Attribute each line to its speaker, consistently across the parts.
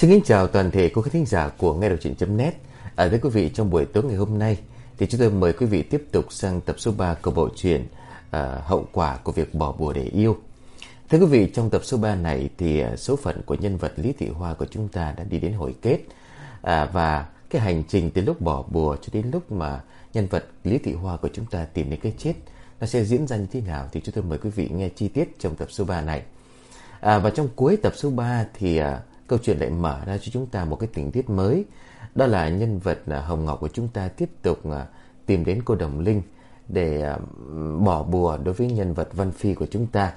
Speaker 1: Xin kính chào toàn thể quý khán thính giả của nghe đọc truyện.net. Ở à, thưa quý vị, trong buổi tối ngày hôm nay thì chúng tôi mời quý vị tiếp tục sang tập số 3 của bộ truyện uh, Hậu quả của việc bỏ bùa để yêu. Thưa quý vị, trong tập số 3 này thì à, số phận của nhân vật Lý Thị Hoa của chúng ta đã đi đến hồi kết. À, và cái hành trình từ lúc bỏ bùa cho đến lúc mà nhân vật Lý Thị Hoa của chúng ta tìm đến cái chết nó sẽ diễn ra như thế nào thì chúng tôi mời quý vị nghe chi tiết trong tập số 3 này. À, và trong cuối tập số 3 thì à, câu chuyện lại mở ra cho chúng ta một cái tình tiết mới. Đó là nhân vật à, Hồng Ngọc của chúng ta tiếp tục à, tìm đến cô Đồng Linh để à, bỏ bùa đối với nhân vật Văn Phi của chúng ta.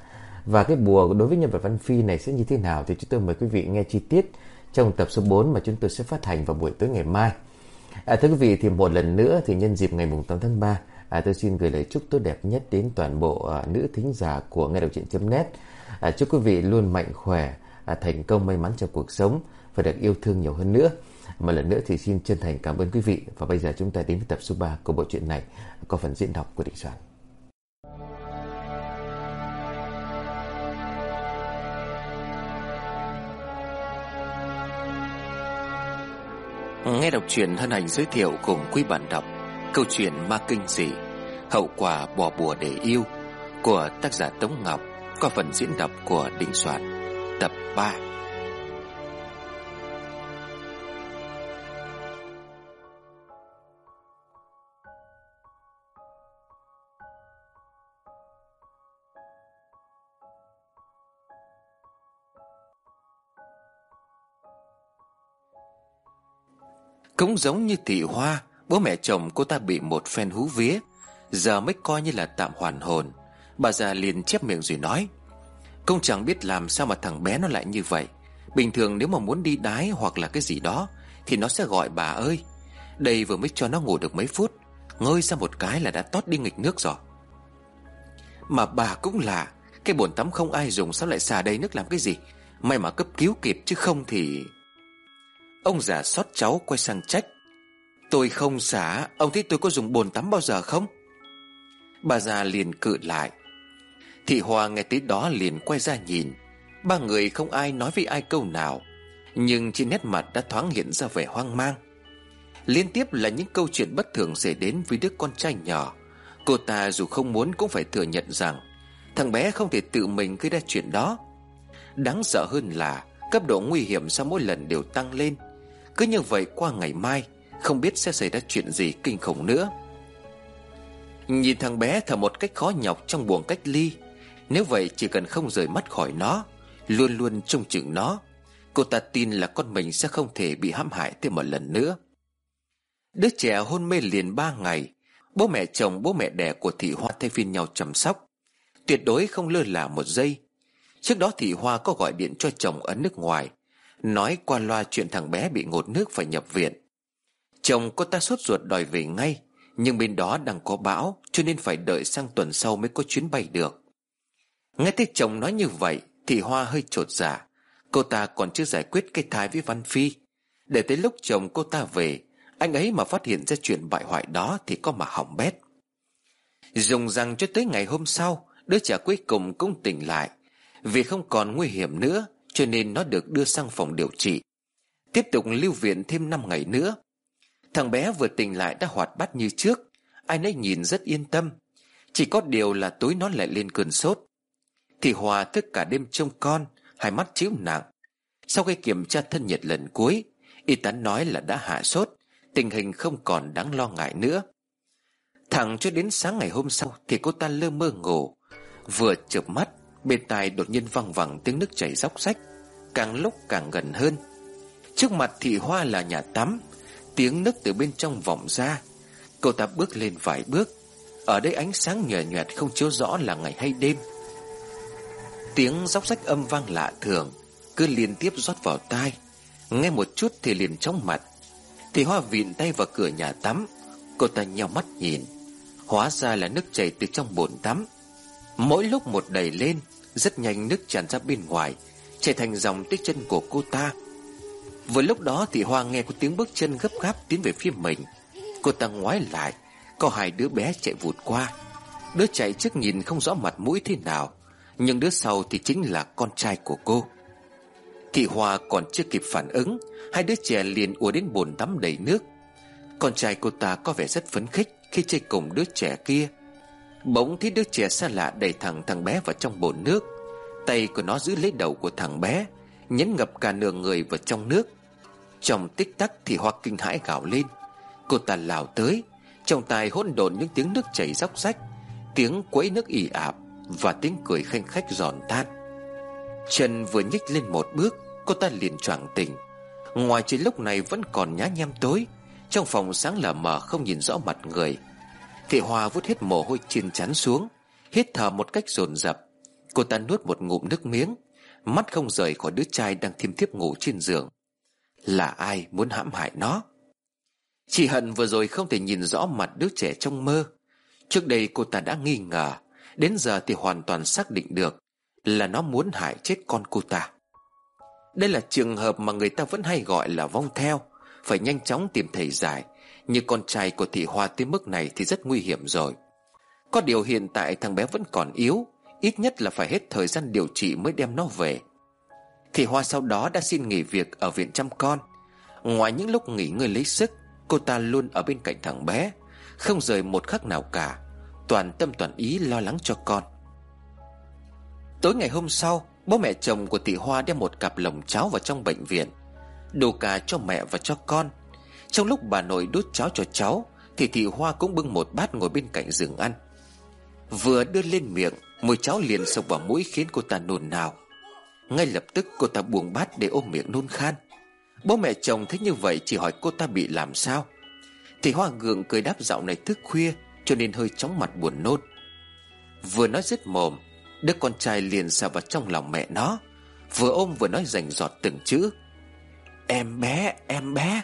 Speaker 1: Và cái bùa đối với nhân vật Văn Phi này sẽ như thế nào thì chúng tôi mời quý vị nghe chi tiết trong tập số 4 mà chúng tôi sẽ phát hành vào buổi tối ngày mai. À, thưa quý vị thì một lần nữa thì nhân dịp ngày 8 tháng 3 à, tôi xin gửi lời chúc tốt đẹp nhất đến toàn bộ à, nữ thính giả của nghe đọc truyện.net. À, chúc quý vị luôn mạnh khỏe, à, thành công may mắn trong cuộc sống và được yêu thương nhiều hơn nữa. Một lần nữa thì xin chân thành cảm ơn quý vị và bây giờ chúng ta đến với tập số 3 của bộ truyện này có phần diễn đọc của Định Soạn.
Speaker 2: Nghe đọc truyện hân hành giới thiệu cùng quý bạn đọc câu chuyện ma kinh dị hậu quả bỏ bùa để yêu của tác giả Tống Ngọc qua phần diễn đọc của Định Soạn 3. Cũng giống như thị hoa, Bố mẹ chồng cô ta bị một phen hú vía, Giờ mới coi như là tạm hoàn hồn Bà già liền chép miệng rồi nói Công chẳng biết làm sao mà thằng bé nó lại như vậy. Bình thường nếu mà muốn đi đái hoặc là cái gì đó, Thì nó sẽ gọi bà ơi. Đây vừa mới cho nó ngủ được mấy phút, Ngơi ra một cái là đã tót đi nghịch nước rồi. Mà bà cũng là Cái bồn tắm không ai dùng sao lại xà đầy nước làm cái gì? May mà cấp cứu kịp chứ không thì Ông già xót cháu quay sang trách. Tôi không xả, Ông thấy tôi có dùng bồn tắm bao giờ không? Bà già liền cự lại. Thị Hòa nghe tới đó liền quay ra nhìn. Ba người không ai nói với ai câu nào, Nhưng trên nét mặt đã thoáng hiện ra vẻ hoang mang. Liên tiếp là những câu chuyện bất thường xảy đến với đứa con trai nhỏ. Cô ta dù không muốn cũng phải thừa nhận rằng, Thằng bé không thể tự mình gây ra chuyện đó. Đáng sợ hơn là, Cấp độ nguy hiểm sau mỗi lần đều tăng lên. Cứ như vậy qua ngày mai, Không biết sẽ xảy ra chuyện gì kinh khủng nữa. Nhìn thằng bé thở một cách khó nhọc trong buồng cách ly nếu vậy chỉ cần không rời mắt khỏi nó, Luôn luôn trông chừng nó, Cô ta tin là con mình sẽ không thể bị hãm hại thêm một lần nữa. Đứa trẻ hôn mê liền ba ngày, Bố mẹ chồng, bố mẹ đẻ của thị hoa thay phiên nhau chăm sóc. Tuyệt đối không lơ là một giây. Trước đó thị hoa có gọi điện cho chồng ở nước ngoài, Nói qua loa chuyện thằng bé bị ngột nước phải nhập viện. Chồng cô ta sốt ruột đòi về ngay, Nhưng bên đó đang có bão, Cho nên phải đợi sang tuần sau mới có chuyến bay được. Nghe thấy chồng nói như vậy, Thì Hoa hơi trột dạ. Cô ta còn chưa giải quyết cái thai với Văn Phi. Để tới lúc chồng cô ta về, Anh ấy mà phát hiện ra chuyện bại hoại đó Thì có mà hỏng bét. Dùng rằng cho tới ngày hôm sau, Đứa trẻ cuối cùng cũng tỉnh lại. Vì không còn nguy hiểm nữa, Cho nên nó được đưa sang phòng điều trị. Tiếp tục lưu viện thêm 5 ngày nữa. Thằng bé vừa tỉnh lại đã hoạt bát như trước. Ai nấy nhìn rất yên tâm. Chỉ có điều là tối nó lại lên cơn sốt. Thì Hòa thức cả đêm trông con, Hai mắt chiếu nặng. Sau khi kiểm tra thân nhiệt lần cuối, Y tá nói là đã hạ sốt, Tình hình không còn đáng lo ngại nữa. Thẳng cho đến sáng ngày hôm sau Thì cô ta lơ mơ ngủ, Vừa chợp mắt, Bên tai đột nhiên văng vẳng tiếng nước chảy róc rách, Càng lúc càng gần hơn. Trước mặt thị hoa là nhà tắm, Tiếng nước từ bên trong vọng ra. Cô ta bước lên vài bước, Ở đây ánh sáng nhòe nhòe không chiếu rõ là ngày hay đêm. Tiếng róc rách âm vang lạ thường, Cứ liên tiếp rót vào tai. Nghe một chút thì liền chóng mặt. Thì hoa vịn tay vào cửa nhà tắm, Cô ta nhau mắt nhìn. Hóa ra là nước chảy từ trong bồn tắm. Mỗi lúc một đầy lên, Rất nhanh nước tràn ra bên ngoài, Chảy thành dòng tích chân của cô ta. Vừa lúc đó thì Hoa nghe có tiếng bước chân gấp gáp tiến về phía mình. Cô ta ngoái lại, Có hai đứa bé chạy vụt qua. Đứa chạy trước nhìn không rõ mặt mũi thế nào. Nhưng đứa sau thì chính là con trai của cô. Thị Hoa còn chưa kịp phản ứng, Hai đứa trẻ liền ùa đến bồn tắm đầy nước. Con trai cô ta có vẻ rất phấn khích Khi chơi cùng đứa trẻ kia. Bỗng thấy đứa trẻ xa lạ đẩy thẳng thằng bé vào trong bồn nước. Tay của nó giữ lấy đầu của thằng bé, Nhấn ngập cả nửa người vào trong nước. Trong tích tắc thì Hoa kinh hãi gào lên. Cô ta lào tới, Trong tai hỗn độn những tiếng nước chảy róc rách, Tiếng quấy nước ỉ ạp. Và tiếng cười khanh khách giòn tan. Chân vừa nhích lên một bước, Cô ta liền choàng tỉnh. Ngoài trời lúc này vẫn còn nhá nhem tối, Trong phòng sáng lờ mờ không nhìn rõ mặt người. Thị Hoa vút hết mồ hôi trên chán xuống, Hít thở một cách dồn dập. Cô ta nuốt một ngụm nước miếng, Mắt không rời khỏi đứa trai đang thiêm thiếp ngủ trên giường. Là ai muốn hãm hại nó? Chị Hận vừa rồi không thể nhìn rõ mặt đứa trẻ trong mơ. Trước đây cô ta đã nghi ngờ Đến giờ thì hoàn toàn xác định được Là nó muốn hại chết con cô ta. Đây là trường hợp mà người ta vẫn hay gọi là vong theo, Phải nhanh chóng tìm thầy giải. Như con trai của thị hoa tới mức này thì rất nguy hiểm rồi. Có điều hiện tại thằng bé vẫn còn yếu, Ít nhất là phải hết thời gian điều trị mới đem nó về. Thị hoa sau đó đã xin nghỉ việc ở viện chăm con. Ngoài những lúc nghỉ ngơi lấy sức, Cô ta luôn ở bên cạnh thằng bé, Không rời một khắc nào cả. Toàn tâm toàn ý lo lắng cho con. Tối ngày hôm sau, Bố mẹ chồng của tỷ Hoa đem một cặp lồng cháo vào trong bệnh viện đồ cả cho mẹ và cho con. Trong lúc bà nội đút cháo cho cháu, Thì thị Hoa cũng bưng một bát ngồi bên cạnh giường ăn. Vừa đưa lên miệng, Mùi cháo liền sộc vào mũi khiến cô ta nôn nao. Ngay lập tức, cô ta buông bát để ôm miệng nôn khan. Bố mẹ chồng thấy như vậy chỉ hỏi cô ta bị làm sao. Thì Hoa gượng cười đáp dạo này thức khuya cho nên hơi chóng mặt buồn nôn. Vừa nói dứt mồm Đứa con trai liền xà vào trong lòng mẹ nó. Vừa ôm vừa nói rành giọt từng chữ. Em bé, em bé.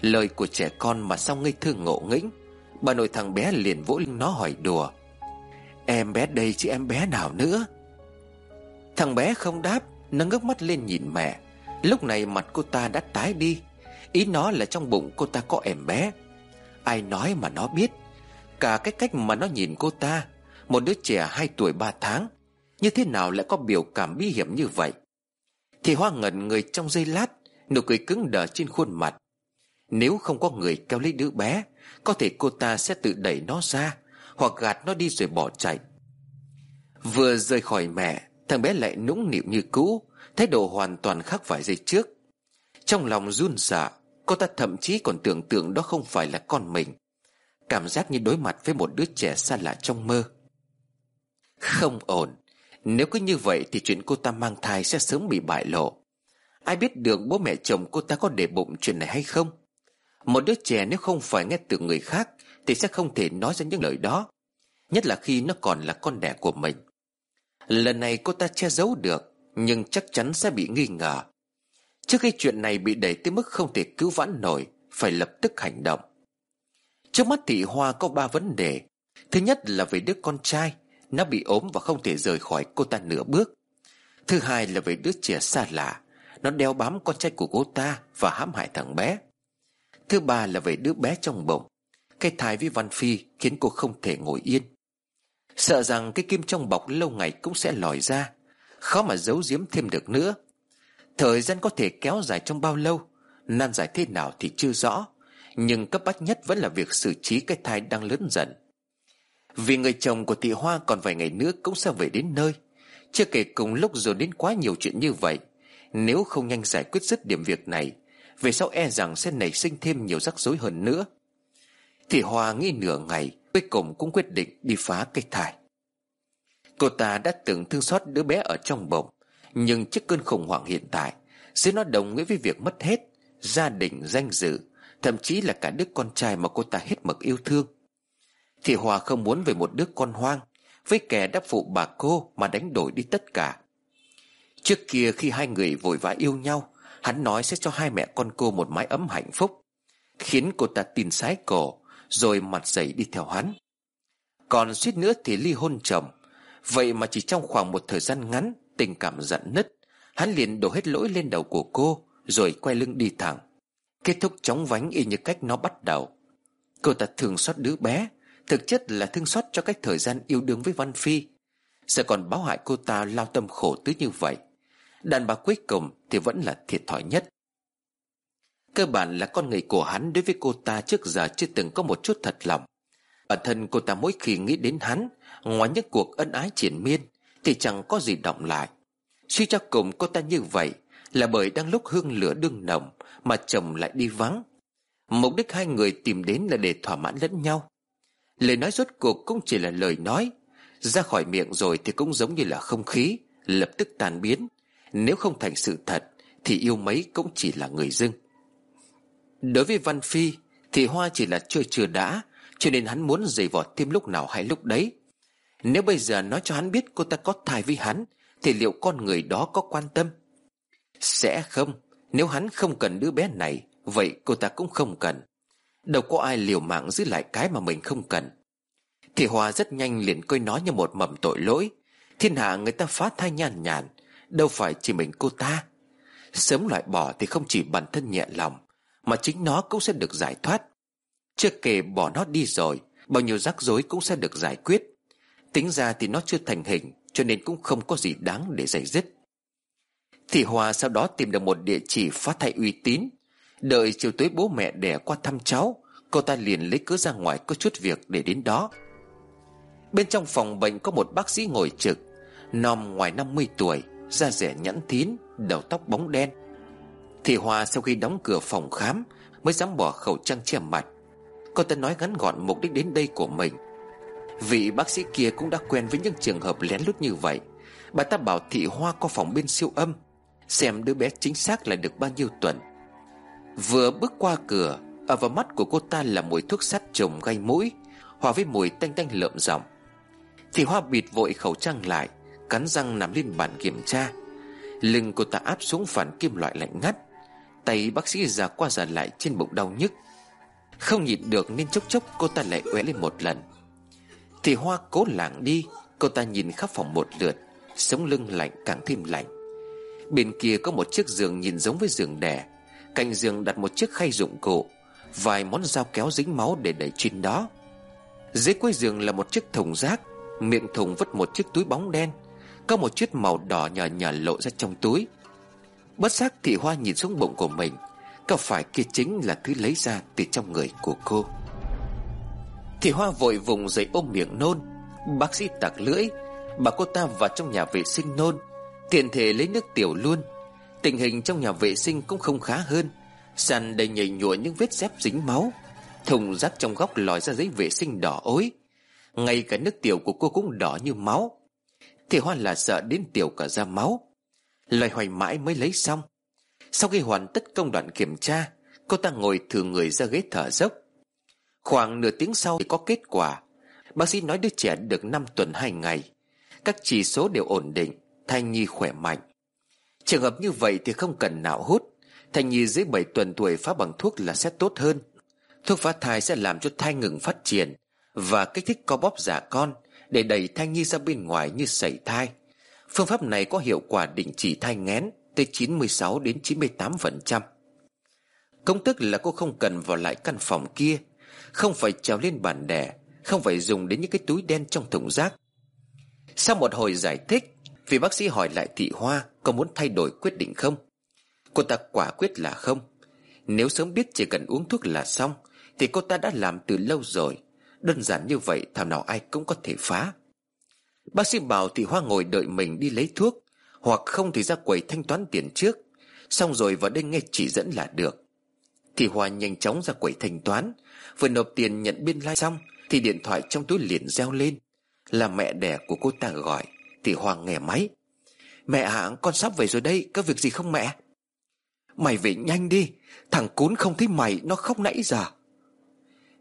Speaker 2: Lời của trẻ con mà sao ngây thơ ngộ nghĩnh. Bà nội thằng bé liền vỗ lưng nó hỏi đùa. Em bé đây chứ em bé nào nữa? Thằng bé không đáp Nó ngước mắt lên nhìn mẹ. Lúc này mặt cô ta đã tái đi. Ý nó là trong bụng cô ta có em bé. Ai nói mà nó biết. Cả cái cách mà nó nhìn cô ta, Một đứa trẻ 2 tuổi 3 tháng, Như thế nào lại có biểu cảm bí hiểm như vậy? Thì Hoa ngẩn người trong giây lát, Nụ cười cứng đờ trên khuôn mặt. Nếu không có người kéo lấy đứa bé, Có thể cô ta sẽ tự đẩy nó ra, Hoặc gạt nó đi rồi bỏ chạy. Vừa rời khỏi mẹ, Thằng bé lại nũng nịu như cũ, Thái độ hoàn toàn khác vài giây trước. Trong lòng run sợ, Cô ta thậm chí còn tưởng tượng đó không phải là con mình. Cảm giác như đối mặt với một đứa trẻ xa lạ trong mơ. Không ổn. Nếu cứ như vậy thì chuyện cô ta mang thai sẽ sớm bị bại lộ. Ai biết được bố mẹ chồng cô ta có để bụng chuyện này hay không? Một đứa trẻ nếu không phải nghe từ người khác Thì sẽ không thể nói ra những lời đó, Nhất là khi nó còn là con đẻ của mình. Lần này cô ta che giấu được, nhưng chắc chắn sẽ bị nghi ngờ. Trước khi chuyện này bị đẩy tới mức không thể cứu vãn nổi, Phải lập tức hành động. Trước mắt thị hoa có ba vấn đề. Thứ nhất là về đứa con trai, Nó bị ốm và không thể rời khỏi cô ta nửa bước. Thứ hai là về đứa trẻ xa lạ, Nó đeo bám con trai của cô ta Và hãm hại thằng bé. Thứ ba là về đứa bé trong bụng, Cái thai với Văn Phi Khiến cô không thể ngồi yên. Sợ rằng cái kim trong bọc lâu ngày cũng sẽ lòi ra, Khó mà giấu giếm thêm được nữa. Thời gian có thể kéo dài trong bao lâu, Nan giải thế nào thì chưa rõ. Nhưng cấp bách nhất vẫn là việc xử trí cái thai đang lớn dần. Vì người chồng của thị Hoa còn vài ngày nữa cũng sẽ về đến nơi. Chưa kể cùng lúc rồi đến quá nhiều chuyện như vậy Nếu không nhanh giải quyết dứt điểm việc này Về sau e rằng sẽ nảy sinh thêm nhiều rắc rối hơn nữa. Thị Hoa nghĩ nửa ngày Cuối cùng cũng quyết định đi phá cây thai. Cô ta đã từng thương xót đứa bé ở trong bụng Nhưng trước cơn khủng hoảng hiện tại Sẽ nó đồng nghĩa với việc mất hết Gia đình, danh dự Thậm chí là cả đứa con trai mà cô ta hết mực yêu thương. Thì Hòa không muốn về một đứa con hoang, Với kẻ đáp phụ bà cô mà đánh đổi đi tất cả. Trước kia khi hai người vội vã yêu nhau, Hắn nói sẽ cho hai mẹ con cô một mái ấm hạnh phúc, Khiến cô ta tin sái cổ Rồi mặt dày đi theo hắn. Còn suýt nữa thì ly hôn chồng. Vậy mà chỉ trong khoảng một thời gian ngắn, Tình cảm giận nứt, Hắn liền đổ hết lỗi lên đầu của cô, Rồi quay lưng đi thẳng. Kết thúc chóng vánh y như cách nó bắt đầu. Cô ta thường xót đứa bé, Thực chất là thương xót cho cách thời gian yêu đương với Văn Phi. Sẽ còn báo hại cô ta lao tâm khổ tứ như vậy. Đàn bà cuối cùng thì vẫn là thiệt thòi nhất. Cơ bản là con người của hắn đối với cô ta trước giờ chưa từng có một chút thật lòng. Bản thân cô ta mỗi khi nghĩ đến hắn, Ngoài những cuộc ân ái triển miên, Thì chẳng có gì động lại. Suy cho cùng cô ta như vậy là bởi đang lúc hương lửa đương nồng Mà chồng lại đi vắng. Mục đích hai người tìm đến là để thỏa mãn lẫn nhau. Lời nói rốt cuộc cũng chỉ là lời nói. Ra khỏi miệng rồi thì cũng giống như là không khí, Lập tức tan biến. Nếu không thành sự thật, Thì yêu mấy cũng chỉ là người dưng. Đối với Văn Phi, Thì Hoa chỉ là chơi chưa đã, Cho nên hắn muốn giày vọt thêm lúc nào hay lúc đấy. Nếu bây giờ nói cho hắn biết cô ta có thai với hắn, Thì liệu con người đó có quan tâm? Sẽ không, Nếu hắn không cần đứa bé này, Vậy cô ta cũng không cần. Đâu có ai liều mạng giữ lại cái mà mình không cần. Thì hòa rất nhanh liền coi nó như một mầm tội lỗi. Thiên hạ người ta phá thai nhàn nhàn, Đâu phải chỉ mình cô ta. Sớm loại bỏ thì không chỉ bản thân nhẹ lòng, Mà chính nó cũng sẽ được giải thoát. Chưa kể bỏ nó đi rồi, Bao nhiêu rắc rối cũng sẽ được giải quyết. Tính ra thì nó chưa thành hình, Cho nên cũng không có gì đáng để giải dứt. Thì Hòa sau đó tìm được một địa chỉ phát thai uy tín. Đợi chiều tối bố mẹ đẻ qua thăm cháu, Cô ta liền lấy cớ ra ngoài có chút việc để đến đó. Bên trong phòng bệnh có một bác sĩ ngồi trực, Nòm ngoài 50 tuổi, Da rẻ nhẵn thín, Đầu tóc bóng đen. Thì hòa sau khi đóng cửa phòng khám Mới dám bỏ khẩu trang che mặt. Cô ta nói ngắn gọn mục đích đến đây của mình. Vị bác sĩ kia cũng đã quen với những trường hợp lén lút như vậy. Bà ta bảo thị Hoa có phòng bên siêu âm. Xem đứa bé chính xác là được bao nhiêu tuần. Vừa bước qua cửa, Ở vào mắt của cô ta là mùi thuốc sắt trùng gây mũi, Hòa với mùi tanh tanh lợm giọng. Thì Hoa bịt vội khẩu trang lại, Cắn răng nằm lên bàn kiểm tra. Lưng cô ta áp xuống phản kim loại lạnh ngắt, Tay bác sĩ già qua già lại trên bụng đau nhức. Không nhịn được nên chốc chốc cô ta lại uể lên một lần. Thì Hoa cố lảng đi, Cô ta nhìn khắp phòng một lượt, Sống lưng lạnh càng thêm lạnh. Bên kia có một chiếc giường nhìn giống với giường đẻ Cạnh giường đặt một chiếc khay dụng cụ, Vài món dao kéo dính máu để đẩy trên đó. Dưới cuối giường là một chiếc thùng rác, Miệng thùng vứt một chiếc túi bóng đen, Có một chiếc màu đỏ nhờ nhờ lộ ra trong túi. Bất giác thị hoa nhìn xuống bụng của mình, Có phải kia chính là thứ lấy ra từ trong người của cô? Thị hoa vội vùng dậy ôm miệng nôn. Bác sĩ tặc lưỡi Bà cô ta vào trong nhà vệ sinh nôn. Tiện thể lấy nước tiểu luôn. Tình hình trong nhà vệ sinh cũng không khá hơn. Sàn đầy nhầy nhụa những vết dép dính máu. Thùng rác trong góc lòi ra giấy vệ sinh đỏ ối. Ngay cả nước tiểu của cô cũng đỏ như máu. Thì Hoa là sợ đến tiểu cả ra máu. Lời hoài mãi mới lấy xong. Sau khi hoàn tất công đoạn kiểm tra, Cô ta ngồi thử người ra ghế thở dốc. Khoảng nửa tiếng sau thì có kết quả. Bác sĩ nói đứa trẻ được 5 tuần 2 ngày. Các chỉ số đều ổn định. Thai nhi khỏe mạnh. Trường hợp như vậy thì không cần nạo hút. Thai nhi dưới 7 tuần tuổi phá bằng thuốc là sẽ tốt hơn. Thuốc phá thai sẽ làm cho thai ngừng phát triển Và kích thích co bóp giả con Để đẩy thai nhi ra bên ngoài như sẩy thai. Phương pháp này có hiệu quả định chỉ thai ngén Tới 96 đến 98% Công thức là cô không cần vào lại căn phòng kia, Không phải trèo lên bàn đẻ, Không phải dùng đến những cái túi đen trong thùng rác. Sau một hồi giải thích vì bác sĩ hỏi lại thị hoa Có muốn thay đổi quyết định không? Cô ta quả quyết là không. Nếu sớm biết chỉ cần uống thuốc là xong, Thì cô ta đã làm từ lâu rồi. Đơn giản như vậy, thảo nào ai cũng có thể phá. Bác sĩ bảo thị hoa ngồi đợi mình đi lấy thuốc, Hoặc không thì ra quầy thanh toán tiền trước. Xong rồi vào đây nghe chỉ dẫn là được. Thị Hoa nhanh chóng ra quầy thanh toán. Vừa nộp tiền nhận biên lai like xong, Thì điện thoại trong túi liền reo lên. Là mẹ đẻ của cô ta gọi. Thì hoàng nghe máy. Mẹ hả? Con sắp về rồi đây. Có việc gì không mẹ? Mày về nhanh đi. Thằng cún không thấy mày, Nó khóc nãy giờ.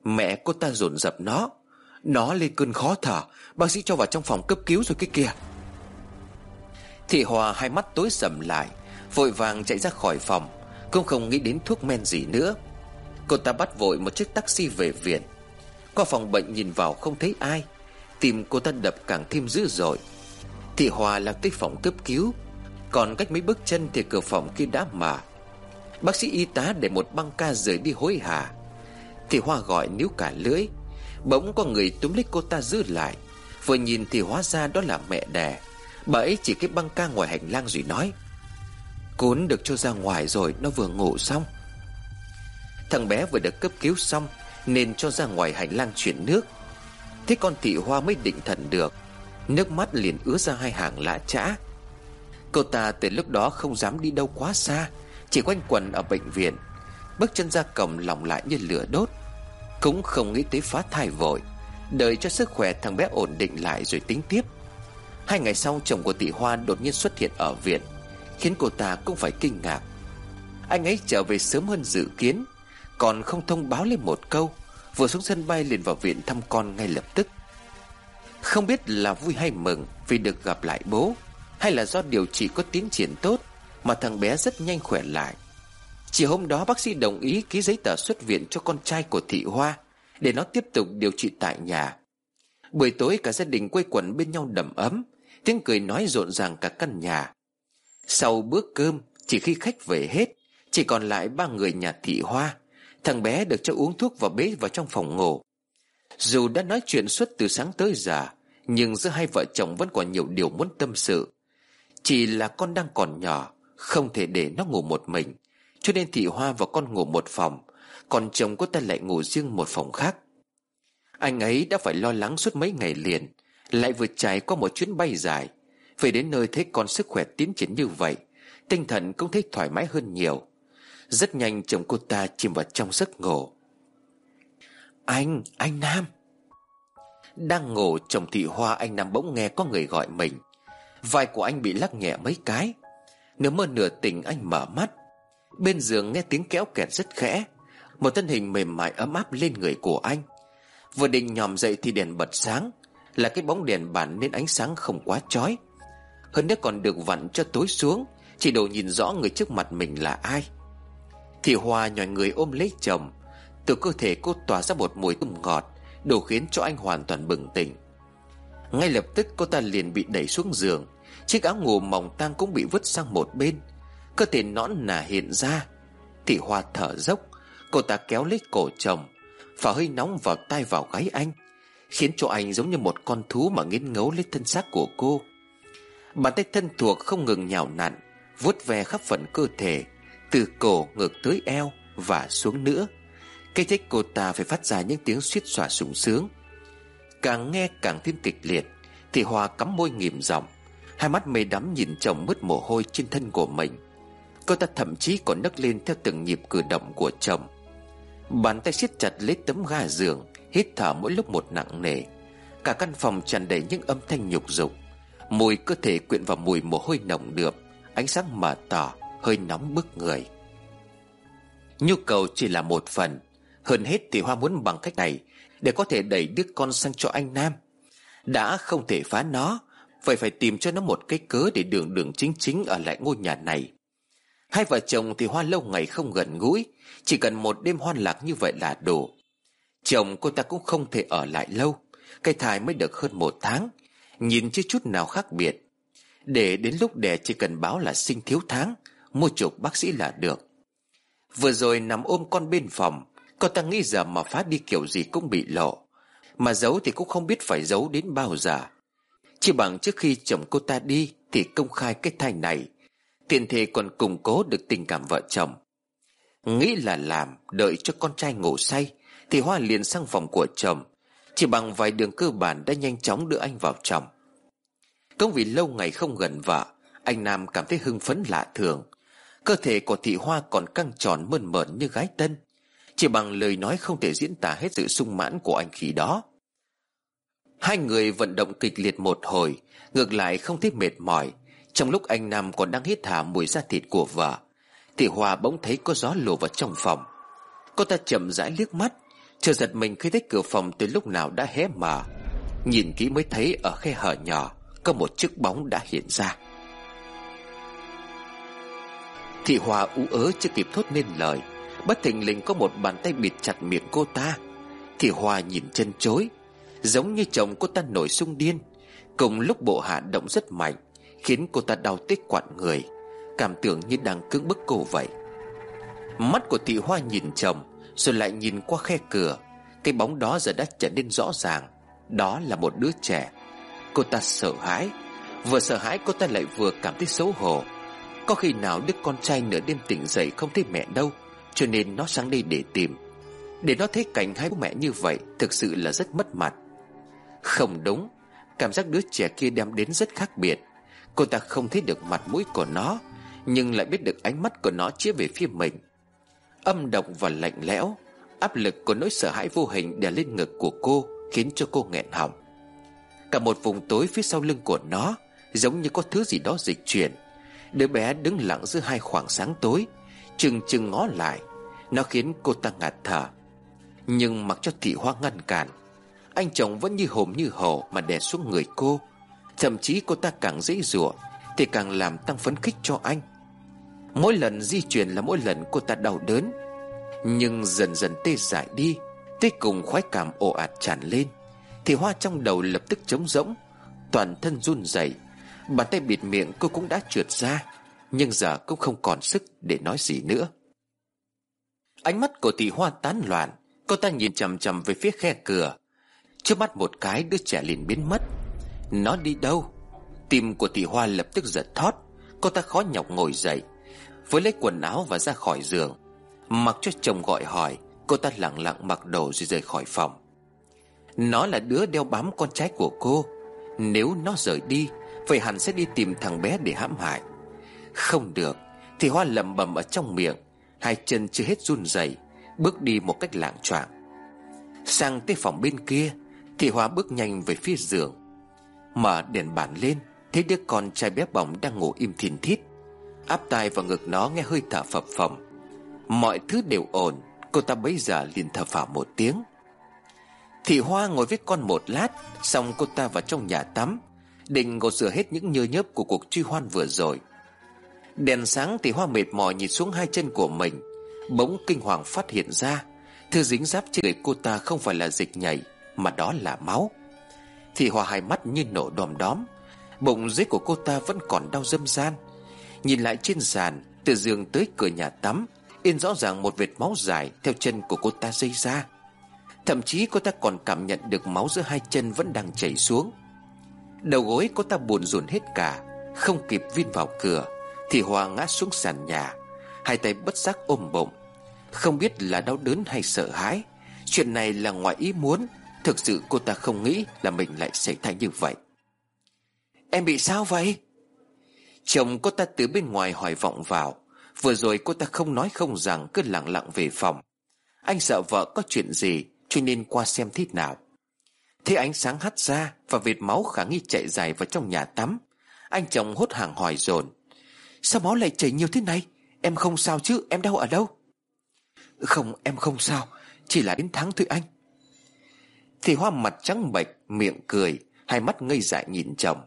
Speaker 2: Mẹ cô ta dồn dập nó. Nó lên cơn khó thở. Bác sĩ cho vào trong phòng cấp cứu rồi cái kia. Thị Hòa hai mắt tối sầm lại, Vội vàng chạy ra khỏi phòng. Cũng không nghĩ đến thuốc men gì nữa. Cô ta bắt vội một chiếc taxi về viện. Qua phòng bệnh nhìn vào không thấy ai. Tìm cô ta đập càng thêm dữ dội. Thị Hòa là tới phòng cấp cứu, Còn cách mấy bước chân thì cửa phòng kia đã mở. Bác sĩ y tá để một băng ca rời đi hối hả. Thì Hoa gọi níu cả lưỡi, Bỗng có người túm lấy cô ta giữ lại. Vừa nhìn thì hóa ra đó là mẹ đẻ. Bà ấy chỉ cái băng ca ngoài hành lang rồi nói Cún được cho ra ngoài rồi, Nó vừa ngủ xong. Thằng bé vừa được cấp cứu xong, Nên cho ra ngoài hành lang chuyển nước. Thế con thị hoa mới định thần được. Nước mắt liền ứa ra hai hàng lạ chã Cô ta từ lúc đó không dám đi đâu quá xa, Chỉ quanh quần ở bệnh viện. Bước chân ra cổng lòng lại như lửa đốt. Cũng không nghĩ tới phá thai vội, Đợi cho sức khỏe thằng bé ổn định lại rồi tính tiếp. Hai ngày sau, chồng của tỷ Hoa đột nhiên xuất hiện ở viện, Khiến cô ta cũng phải kinh ngạc. Anh ấy trở về sớm hơn dự kiến, Còn không thông báo lên một câu, Vừa xuống sân bay liền vào viện thăm con ngay lập tức. Không biết là vui hay mừng Vì được gặp lại bố, Hay là do điều trị có tiến triển tốt Mà thằng bé rất nhanh khỏe lại. Chỉ hôm đó, bác sĩ đồng ý ký giấy tờ xuất viện cho con trai của thị Hoa Để nó tiếp tục điều trị tại nhà. Buổi tối, cả gia đình quây quần bên nhau đầm ấm, Tiếng cười nói rộn ràng cả căn nhà. Sau bữa cơm, Chỉ khi khách về hết, Chỉ còn lại ba người nhà thị hoa, Thằng bé được cho uống thuốc và bế vào trong phòng ngủ. Dù đã nói chuyện suốt từ sáng tới giờ, Nhưng giữa hai vợ chồng vẫn còn nhiều điều muốn tâm sự. Chỉ là con đang còn nhỏ, Không thể để nó ngủ một mình. Cho nên thị hoa và con ngủ một phòng, Còn chồng của ta lại ngủ riêng một phòng khác. Anh ấy đã phải lo lắng suốt mấy ngày liền, Lại vừa trải qua một chuyến bay dài. Về đến nơi thấy con sức khỏe tiến triển như vậy, Tinh thần cũng thấy thoải mái hơn nhiều. Rất nhanh chồng cô ta chìm vào trong giấc ngủ. Anh, anh Nam. Đang ngủ chồng thị hoa anh Nam bỗng nghe có người gọi mình. Vai của anh bị lắc nhẹ mấy cái. Nửa mơ nửa tỉnh anh mở mắt. Bên giường nghe tiếng kéo kẹt rất khẽ. Một thân hình mềm mại ấm áp lên người của anh. Vừa định nhòm dậy thì đèn bật sáng. Là cái bóng đèn bản nên ánh sáng không quá chói. Hơn nữa còn được vặn cho tối xuống. Chỉ đủ nhìn rõ người trước mặt mình là ai. Thì Hoa nhòi người ôm lấy chồng. Từ cơ thể cô tỏa ra một mùi thơm ngọt, Đủ khiến cho anh hoàn toàn bừng tỉnh. Ngay lập tức, cô ta liền bị đẩy xuống giường. Chiếc áo ngủ mỏng tang cũng bị vứt sang một bên. Cơ thể nõn nà hiện ra. Thị Hoa thở dốc. Cô ta kéo lấy cổ chồng. Và hơi nóng vào tai vào gáy anh, Khiến cho anh giống như một con thú mà nghiến ngấu lấy thân xác của cô. Bàn tay thân thuộc không ngừng nhào nặn, vuốt ve khắp phần cơ thể, từ cổ ngược tới eo Và xuống nữa. Cái thích cô ta phải phát ra những tiếng suýt xòa sung sướng. Càng nghe càng thêm kịch liệt, Thì Hòa cắm môi nghiêm giọng. Hai mắt mê đắm nhìn chồng mứt mồ hôi trên thân của mình. Cô ta thậm chí còn nấc lên theo từng nhịp cử động của chồng. Bàn tay siết chặt lấy tấm ga giường, Hít thở mỗi lúc một nặng nề. Cả căn phòng tràn đầy những âm thanh nhục dục. Mùi cơ thể quyện vào mùi mồ hôi nồng đượm, Ánh sáng mờ tỏ, hơi nóng bức người. Nhu cầu chỉ là một phần hơn hết thì Hoa muốn bằng cách này, Để có thể đẩy đứa con sang cho anh Nam. Đã không thể phá nó, Vậy phải tìm cho nó một cái cớ Để đường đường chính chính ở lại ngôi nhà này. Hai vợ chồng thì Hoa lâu ngày không gần gũi, Chỉ cần một đêm hoan lạc như vậy là đủ. Chồng cô ta cũng không thể ở lại lâu, Cái thai mới được hơn một tháng, Nhìn chưa chút nào khác biệt. Để đến lúc đẻ chỉ cần báo là sinh thiếu tháng, Mua chục bác sĩ là được. Vừa rồi nằm ôm con bên phòng cô ta nghĩ giờ mà phá đi kiểu gì cũng bị lộ. Mà giấu thì cũng không biết phải giấu đến bao giờ. Chỉ bằng trước khi chồng cô ta đi Thì công khai cái thai này. Tiền thề còn củng cố được tình cảm vợ chồng. Nghĩ là làm, Đợi cho con trai ngủ say, Thì Hoa liền sang phòng của chồng. Chỉ bằng vài đường cơ bản đã nhanh chóng đưa anh vào chồng công vì lâu ngày không gần vợ, Anh Nam cảm thấy hưng phấn lạ thường. Cơ thể của thị hoa còn căng tròn mơn mởn như gái tân. Chỉ bằng lời nói không thể diễn tả hết sự sung mãn của anh khi đó. Hai người vận động kịch liệt một hồi, Ngược lại không thấy mệt mỏi. Trong lúc anh Nam còn đang hít thả mùi da thịt của vợ Thị hòa bỗng thấy có gió lùa vào trong phòng. Cô ta chậm rãi liếc mắt Chờ giật mình khi thấy cửa phòng từ lúc nào đã hé mở. Nhìn kỹ mới thấy ở khe hở nhỏ, Có một chiếc bóng đã hiện ra. Thị Hòa ú ớ chưa kịp thốt nên lời. Bất thình lình có một bàn tay bịt chặt miệng cô ta. Thị Hòa nhìn chân chối, Giống như chồng cô ta nổi sung điên. Cùng lúc bộ hạ động rất mạnh, Khiến cô ta đau tích quặn người. Cảm tưởng như đang cưỡng bức cô vậy. Mắt của thị hoa nhìn chồng, Rồi lại nhìn qua khe cửa. Cái bóng đó giờ đã trở nên rõ ràng. Đó là một đứa trẻ. Cô ta sợ hãi. Vừa sợ hãi cô ta lại vừa cảm thấy xấu hổ. Có khi nào đứa con trai nửa đêm tỉnh dậy không thấy mẹ đâu? Cho nên nó sang đây để tìm. Để nó thấy cảnh hai bố mẹ như vậy, Thực sự là rất mất mặt. Không đúng. Cảm giác đứa trẻ kia đem đến rất khác biệt. Cô ta không thấy được mặt mũi của nó, Nhưng lại biết được ánh mắt của nó chĩa về phía mình. Âm độc và lạnh lẽo, Áp lực của nỗi sợ hãi vô hình đè lên ngực của cô, Khiến cho cô nghẹn họng. Cả một vùng tối phía sau lưng của nó, Giống như có thứ gì đó dịch chuyển. Đứa bé đứng lặng giữa hai khoảng sáng tối Chừng chừng ngó lại, Nó khiến cô ta ngạt thở. Nhưng mặc cho thị hoa ngăn cản, Anh chồng vẫn như hồn như hổ Mà đè xuống người cô. Thậm chí cô ta càng dễ dụa, Thì càng làm tăng phấn khích cho anh. Mỗi lần di chuyển là mỗi lần cô ta đau đớn, Nhưng dần dần tê dại đi, Tê cùng khoái cảm ồ ạt tràn lên. Thì hoa trong đầu lập tức trống rỗng, Toàn thân run rẩy, Bàn tay bịt miệng cô cũng đã trượt ra. Nhưng giờ cũng không còn sức để nói gì nữa. Ánh mắt của tỷ hoa tán loạn, Cô ta nhìn chầm chầm về phía khe cửa. Trước mắt một cái đứa trẻ liền biến mất. Nó đi đâu? Tim của tỷ hoa lập tức giật thót. Cô ta khó nhọc ngồi dậy, Với lấy quần áo và ra khỏi giường. Mặc cho chồng gọi hỏi, Cô ta lặng lặng mặc đồ rồi rời khỏi phòng. Nó là đứa đeo bám con trai của cô. Nếu nó rời đi, Vậy hẳn sẽ đi tìm thằng bé để hãm hại. Không được. Thì Hoa lầm bầm ở trong miệng. Hai chân chưa hết run rẩy, Bước đi một cách lạng choạng. Sang tới phòng bên kia, Thì Hoa bước nhanh về phía giường. Mở đèn bàn lên, Thấy đứa con trai bé bỏng đang ngủ im thìn thít. Áp tai vào ngực nó nghe hơi thở phập phồng. Mọi thứ đều ổn, Cô ta bấy giờ liền thở phào một tiếng. Thị Hoa ngồi với con một lát, Xong cô ta vào trong nhà tắm, Định gột rửa hết những nhơ nhớp của cuộc truy hoan vừa rồi. Đèn sáng thì Hoa mệt mỏi nhìn xuống hai chân của mình. Bỗng kinh hoàng phát hiện ra, Thứ dính giáp trên người cô ta không phải là dịch nhảy, Mà đó là máu. Thì Hoa hai mắt như nổ đom đóm, Bụng dưới của cô ta vẫn còn đau dâm gian. Nhìn lại trên sàn, Từ giường tới cửa nhà tắm, In rõ ràng một vệt máu dài Theo chân của cô ta dây ra. Thậm chí cô ta còn cảm nhận được máu giữa hai chân vẫn đang chảy xuống. Đầu gối cô ta buồn rùn hết cả, Không kịp vin vào cửa. Thì Hòa ngã xuống sàn nhà, Hai tay bất giác ôm bụng. Không biết là đau đớn hay sợ hãi, Chuyện này là ngoài ý muốn. Thực sự cô ta không nghĩ là mình lại xảy ra như vậy. Em bị sao vậy? Chồng cô ta từ bên ngoài hỏi vọng vào. Vừa rồi cô ta không nói không rằng, Cứ lặng lặng về phòng. Anh sợ vợ có chuyện gì, Cho nên qua xem thế nào. Thấy ánh sáng hắt ra Và vệt máu khả nghi chạy dài vào trong nhà tắm, Anh chồng hốt hàng hỏi dồn. Sao máu lại chảy nhiều thế này? Em không sao chứ? Em đau ở đâu? Không, em không sao. Chỉ là đến tháng thôi anh. Thì hoa mặt trắng bệch, Miệng cười, Hai mắt ngây dại nhìn chồng.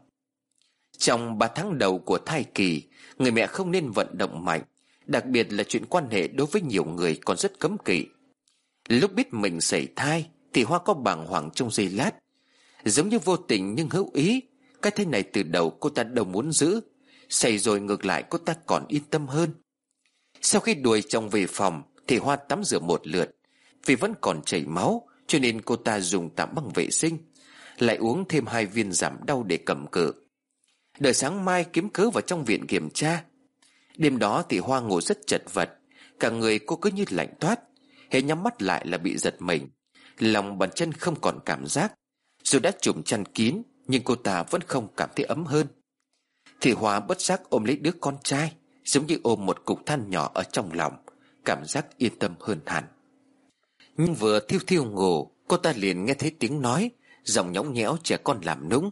Speaker 2: Trong ba tháng đầu của thai kỳ, Người mẹ không nên vận động mạnh. Đặc biệt là chuyện quan hệ đối với nhiều người còn rất cấm kỵ. Lúc biết mình xảy thai, Thì Hoa có bàng hoàng trong giây lát. Giống như vô tình nhưng hữu ý, Cái thai này từ đầu cô ta đâu muốn giữ. Xảy rồi ngược lại cô ta còn yên tâm hơn. Sau khi đuổi chồng về phòng, Thì Hoa tắm rửa một lượt. Vì vẫn còn chảy máu, Cho nên cô ta dùng tạm băng vệ sinh. Lại uống thêm hai viên giảm đau để cầm cự. Đợi sáng mai kiếm cớ vào trong viện kiểm tra. Đêm đó thì Hoa ngủ rất chật vật. Cả người cô cứ như lạnh toát. Hệ nhắm mắt lại là bị giật mình. Lòng bàn chân không còn cảm giác. Dù đã trùm chăn kín, Nhưng cô ta vẫn không cảm thấy ấm hơn. Thì hòa bất giác ôm lấy đứa con trai Giống như ôm một cục than nhỏ ở trong lòng Cảm giác yên tâm hơn hẳn. Nhưng vừa thiêu thiêu ngủ Cô ta liền nghe thấy tiếng nói Giọng nhõng nhẽo trẻ con làm nũng.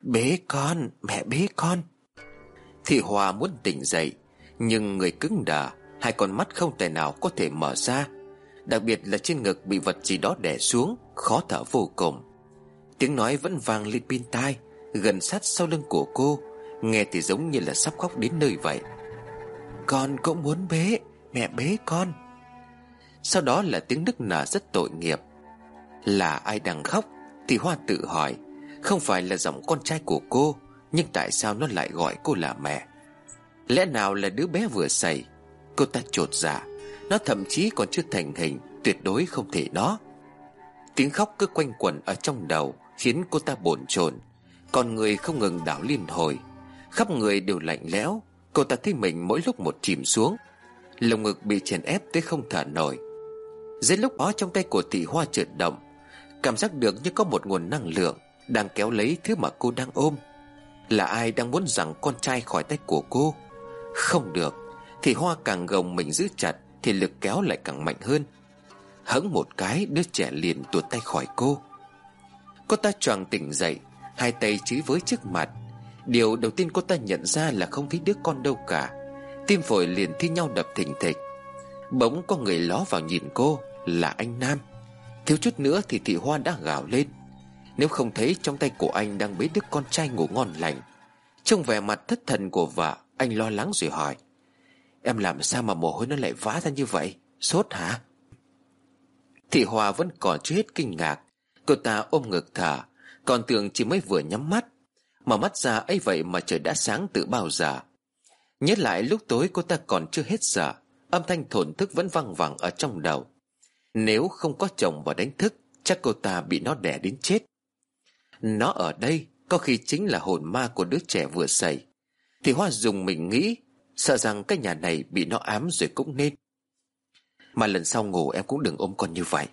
Speaker 2: Bế con, mẹ bế con. Thì Hòa muốn tỉnh dậy Nhưng người cứng đờ Hai con mắt không thể nào có thể mở ra. Đặc biệt là trên ngực bị vật gì đó đè xuống Khó thở vô cùng. Tiếng nói vẫn vang lên bên tai Gần sát sau lưng của cô. Nghe thì giống như là sắp khóc đến nơi vậy. Con cũng muốn bế, Mẹ bế con. Sau đó là tiếng nức nở rất tội nghiệp. Là ai đang khóc Thì Hoa tự hỏi, Không phải là giọng con trai của cô, Nhưng tại sao nó lại gọi cô là mẹ? Lẽ nào là đứa bé vừa xảy Cô ta trột dạ Nó thậm chí còn chưa thành hình, Tuyệt đối không thể đó Tiếng khóc cứ quanh quẩn ở trong đầu Khiến cô ta bồn chồn. Còn người không ngừng đảo liên hồi. Khắp người đều lạnh lẽo. Cô ta thấy mình mỗi lúc một chìm xuống. Lồng ngực bị chèn ép tới không thở nổi. Dưới lúc đó trong tay của thị hoa trượt động Cảm giác được như có một nguồn năng lượng Đang kéo lấy thứ mà cô đang ôm. Là ai đang muốn rằng con trai khỏi tay của cô? Không được. Thì hoa càng gồng mình giữ chặt Thì lực kéo lại càng mạnh hơn. Hững một cái, đứa trẻ liền tuột tay khỏi cô. Cô ta choàng tỉnh dậy, Hai tay chí với trước mặt Điều đầu tiên cô ta nhận ra là không thấy đứa con đâu cả. Tim phổi liền thi nhau đập thình thịch. Bỗng có người ló vào nhìn cô, Là anh Nam. Thiếu chút nữa thì thị hoa đã gào lên. Nếu không thấy trong tay của anh đang bế đứa con trai ngủ ngon lành. Trông vẻ mặt thất thần của vợ, Anh lo lắng rồi hỏi. Em làm sao mà mồ hôi nó lại vã ra như vậy? Sốt hả? Thị Hoa vẫn còn chưa hết kinh ngạc. Cô ta ôm ngực thở, Còn tưởng chỉ mới vừa nhắm mắt Mở mắt ra ấy vậy mà trời đã sáng từ bao giờ. Nhớ lại lúc tối cô ta còn chưa hết giờ, Âm thanh thổn thức vẫn văng vẳng ở trong đầu. Nếu không có chồng vào đánh thức Chắc cô ta bị nó đẻ đến chết. Nó ở đây Có khi chính là hồn ma của đứa trẻ vừa xảy. Thì Hoa dùng mình nghĩ Sợ rằng cái nhà này bị nó ám rồi cũng nên. Mà lần sau ngủ em cũng đừng ôm con như vậy.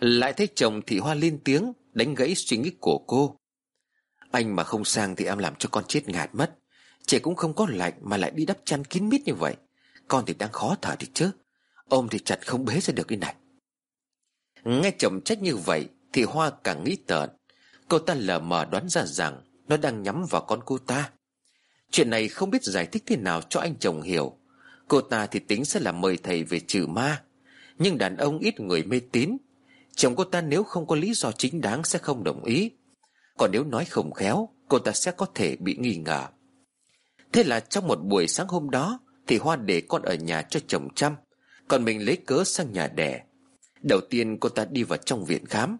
Speaker 2: Lại thấy chồng thì Hoa lên tiếng Đánh gãy suy nghĩ của cô. Anh mà không sang thì em làm cho con chết ngạt mất. Trẻ cũng không có lạnh mà lại đi đắp chăn kín mít như vậy. Con thì đang khó thở thì chứ. Ôm thì chặt không bế ra được cái này. Nghe chồng trách như vậy Thì Hoa càng nghĩ tợn. Cô ta lờ mờ đoán ra rằng Nó đang nhắm vào con cô ta. Chuyện này không biết giải thích thế nào cho anh chồng hiểu. Cô ta thì tính sẽ là mời thầy về trừ ma. Nhưng đàn ông ít người mê tín. Chồng cô ta nếu không có lý do chính đáng sẽ không đồng ý. Còn nếu nói không khéo, Cô ta sẽ có thể bị nghi ngờ. Thế là trong một buổi sáng hôm đó, Thì Hoa để con ở nhà cho chồng chăm, Còn mình lấy cớ sang nhà đẻ. Đầu tiên cô ta đi vào trong viện khám.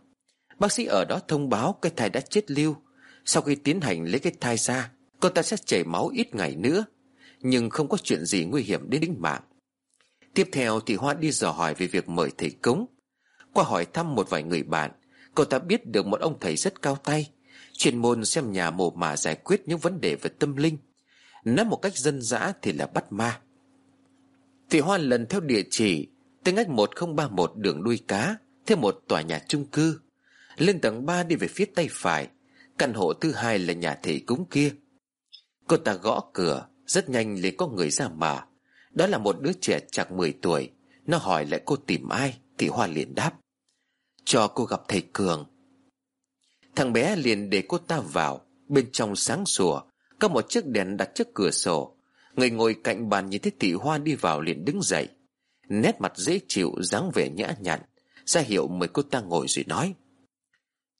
Speaker 2: Bác sĩ ở đó thông báo cái thai đã chết lưu. Sau khi tiến hành lấy cái thai ra, Cô ta sẽ chảy máu ít ngày nữa, Nhưng không có chuyện gì nguy hiểm đến tính mạng. Tiếp theo thì Hoa đi dò hỏi về việc mời thầy cúng. Qua hỏi thăm một vài người bạn, Cô ta biết được một ông thầy rất cao tay. Chuyên môn xem nhà mồ mà giải quyết những vấn đề về tâm linh. Nói một cách dân dã thì là bắt ma. Thì Hoa lần theo địa chỉ Tên ngách 1031 đường đuôi cá Theo một tòa nhà chung cư. Lên tầng 3 đi về phía tay phải, Căn hộ thứ hai là nhà thầy cúng kia. Cô ta gõ cửa, Rất nhanh liền có người ra mở Đó là một đứa trẻ chạc 10 tuổi, Nó hỏi lại cô tìm ai Thì Hoa liền đáp. Cho cô gặp thầy Cường Thằng bé liền để cô ta vào. Bên trong sáng sủa, Có một chiếc đèn đặt trước cửa sổ. Người ngồi cạnh bàn nhìn thấy thị Hoa đi vào liền đứng dậy. Nét mặt dễ chịu, dáng vẻ nhã nhặn. Ra hiệu mời cô ta ngồi rồi nói.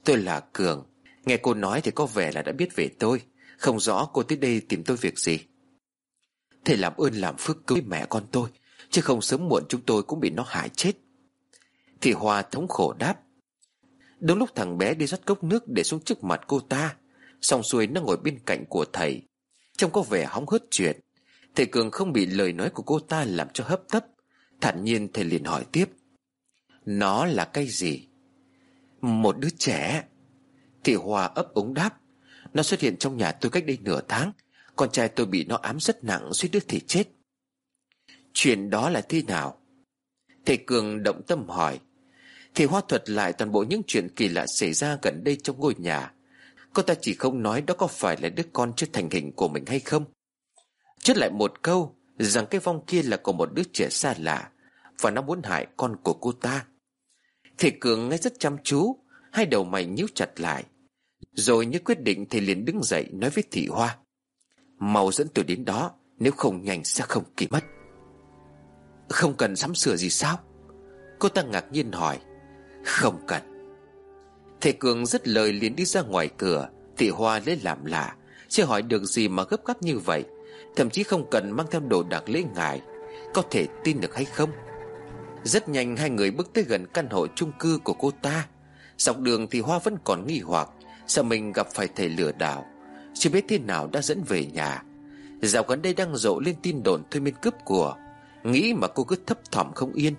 Speaker 2: Tôi là Cường. Nghe cô nói thì có vẻ là đã biết về tôi. Không rõ cô tới đây tìm tôi việc gì. Thầy làm ơn làm phước cứu mẹ con tôi, Chứ không sớm muộn chúng tôi cũng bị nó hại chết. Thì Hoa thống khổ đáp. Đúng lúc thằng bé đi rót cốc nước để xuống trước mặt cô ta, Xong xuôi nó ngồi bên cạnh của thầy. Trông có vẻ hóng hớt chuyện. Thầy Cường không bị lời nói của cô ta làm cho hấp tấp. Thản nhiên thầy liền hỏi tiếp. Nó là cái gì? Một đứa trẻ. Thị Hòa ấp ống đáp. Nó xuất hiện trong nhà tôi cách đây nửa tháng. Con trai tôi bị nó ám rất nặng, suýt đứa thì chết. Chuyện đó là thế nào? Thầy Cường động tâm hỏi thì Hoa thuật lại toàn bộ những chuyện kỳ lạ xảy ra gần đây trong ngôi nhà. Cô ta chỉ không nói đó có phải là đứa con chưa thành hình của mình hay không. Chốt lại một câu Rằng cái vong kia là của một đứa trẻ xa lạ Và nó muốn hại con của cô ta. Thầy Cường nghe rất chăm chú, Hai đầu mày nhíu chặt lại. Rồi như quyết định thì liền đứng dậy nói với thị hoa. Mau dẫn tôi đến đó, Nếu không nhanh sẽ không kịp mất. Không cần sắm sửa gì sao? Cô ta ngạc nhiên hỏi. Không cần. Thầy Cường dứt lời liền đi ra ngoài cửa Thị hoa lấy làm lạ, Chưa hỏi được gì mà gấp gáp như vậy, Thậm chí không cần mang theo đồ đạc lễ ngài, Có thể tin được hay không? Rất nhanh hai người bước tới gần căn hộ chung cư của cô ta. Dọc đường thì Hoa vẫn còn nghi hoặc, Sợ mình gặp phải thầy lừa đảo, Chưa biết thế nào đã dẫn về nhà. Dạo gần đây đang rộ lên tin đồn thuê miên cướp của, Nghĩ mà cô cứ thấp thỏm không yên.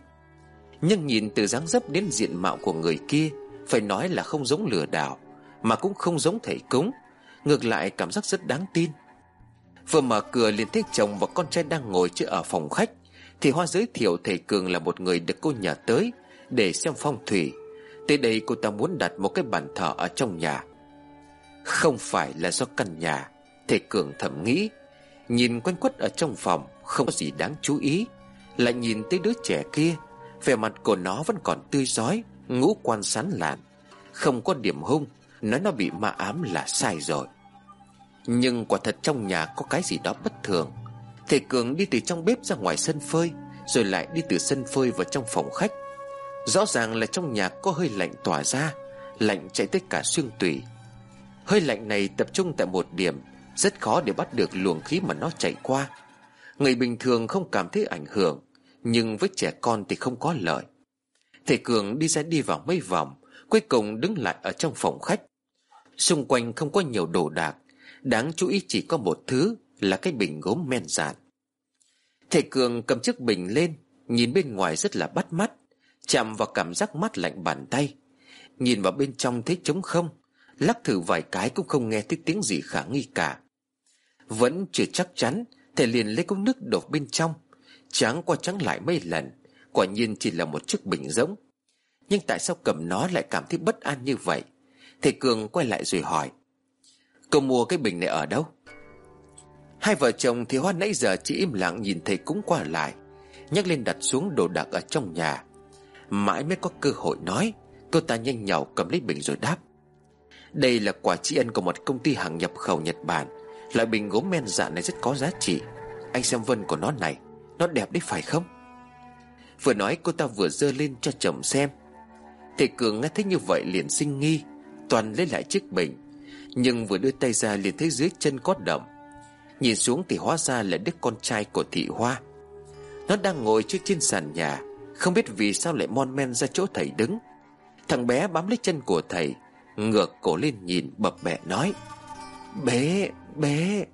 Speaker 2: Nhưng nhìn từ dáng dấp đến diện mạo của người kia, Phải nói là không giống lừa đảo, Mà cũng không giống thầy cúng. Ngược lại cảm giác rất đáng tin. Vừa mở cửa liền thấy chồng và con trai đang ngồi chưa ở phòng khách, Thì Hoa giới thiệu thầy Cường là một người được cô nhờ tới Để xem phong thủy. Tới đây cô ta muốn đặt một cái bàn thờ ở trong nhà. Không phải là do căn nhà, Thầy Cường thầm nghĩ. Nhìn quanh quất ở trong phòng, Không có gì đáng chú ý. Lại nhìn tới đứa trẻ kia Vẻ mặt của nó vẫn còn tươi rói, Ngũ quan sán lạn. Không có điểm hung, Nói nó bị ma ám là sai rồi. Nhưng quả thật trong nhà có cái gì đó bất thường. Thầy Cường đi từ trong bếp ra ngoài sân phơi, Rồi lại đi từ sân phơi vào trong phòng khách. Rõ ràng là trong nhà có hơi lạnh tỏa ra, Lạnh chạy tới cả xương tủy. Hơi lạnh này tập trung tại một điểm, Rất khó để bắt được luồng khí mà nó chạy qua. Người bình thường không cảm thấy ảnh hưởng. Nhưng với trẻ con thì không có lợi. Thầy Cường đi ra đi vào mấy vòng, Cuối cùng đứng lại ở trong phòng khách. Xung quanh không có nhiều đồ đạc, Đáng chú ý chỉ có một thứ Là cái bình gốm men dạn. Thầy Cường cầm chiếc bình lên, Nhìn bên ngoài rất là bắt mắt, Chạm vào cảm giác mát lạnh bàn tay. Nhìn vào bên trong thấy trống không, Lắc thử vài cái cũng không nghe thấy tiếng gì khả nghi cả. Vẫn chưa chắc chắn, Thầy liền lấy cốc nước đổ bên trong Tráng qua trắng lại mấy lần, Quả nhiên chỉ là một chiếc bình giống. Nhưng tại sao cầm nó lại cảm thấy bất an như vậy? Thầy Cường quay lại rồi hỏi. Cậu mua cái bình này ở đâu? Hai vợ chồng thì hoa nãy giờ chỉ im lặng nhìn thầy cúng qua lại Nhắc lên đặt xuống đồ đạc ở trong nhà. Mãi mới có cơ hội nói, Cô ta nhanh nhảu cầm lấy bình rồi đáp. Đây là quả tri ân của một công ty hàng nhập khẩu Nhật Bản. Loại bình gốm men dạ này rất có giá trị. Anh xem vân của nó này. Nó đẹp đấy phải không? Vừa nói cô ta vừa dơ lên cho chồng xem. Thầy Cường nghe thấy như vậy liền sinh nghi Toàn lấy lại chiếc bình Nhưng vừa đưa tay ra liền thấy dưới chân có động Nhìn xuống thì hóa ra là đứa con trai của thị hoa. Nó đang ngồi trước trên sàn nhà Không biết vì sao lại mon men ra chỗ thầy đứng. Thằng bé bám lấy chân của thầy Ngược cổ lên nhìn bập bẹ nói Bé, bé.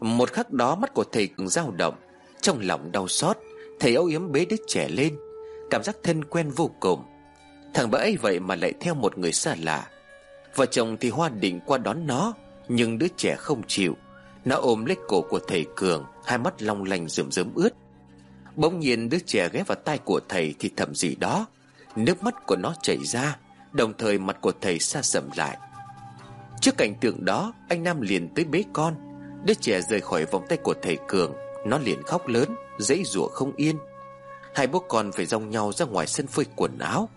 Speaker 2: Một khắc đó mắt của thầy cường dao động trong lòng đau xót, Thầy âu yếm bế đứa trẻ lên. Cảm giác thân quen vô cùng. Thằng bé ấy vậy mà lại theo một người xa lạ. Vợ chồng thì hoa định qua đón nó, Nhưng đứa trẻ không chịu. Nó ôm lấy cổ của thầy Cường, Hai mắt long lanh rườm rớm ướt. Bỗng nhiên đứa trẻ ghé vào tay của thầy Thì thầm gì đó. Nước mắt của nó chảy ra, Đồng thời mặt của thầy xa sầm lại. Trước cảnh tượng đó, Anh Nam liền tới bế con. Đứa trẻ rời khỏi vòng tay của thầy Cường nó liền khóc lớn, Dãy rủa không yên. Hai bố con phải dòng nhau ra ngoài sân phơi quần áo.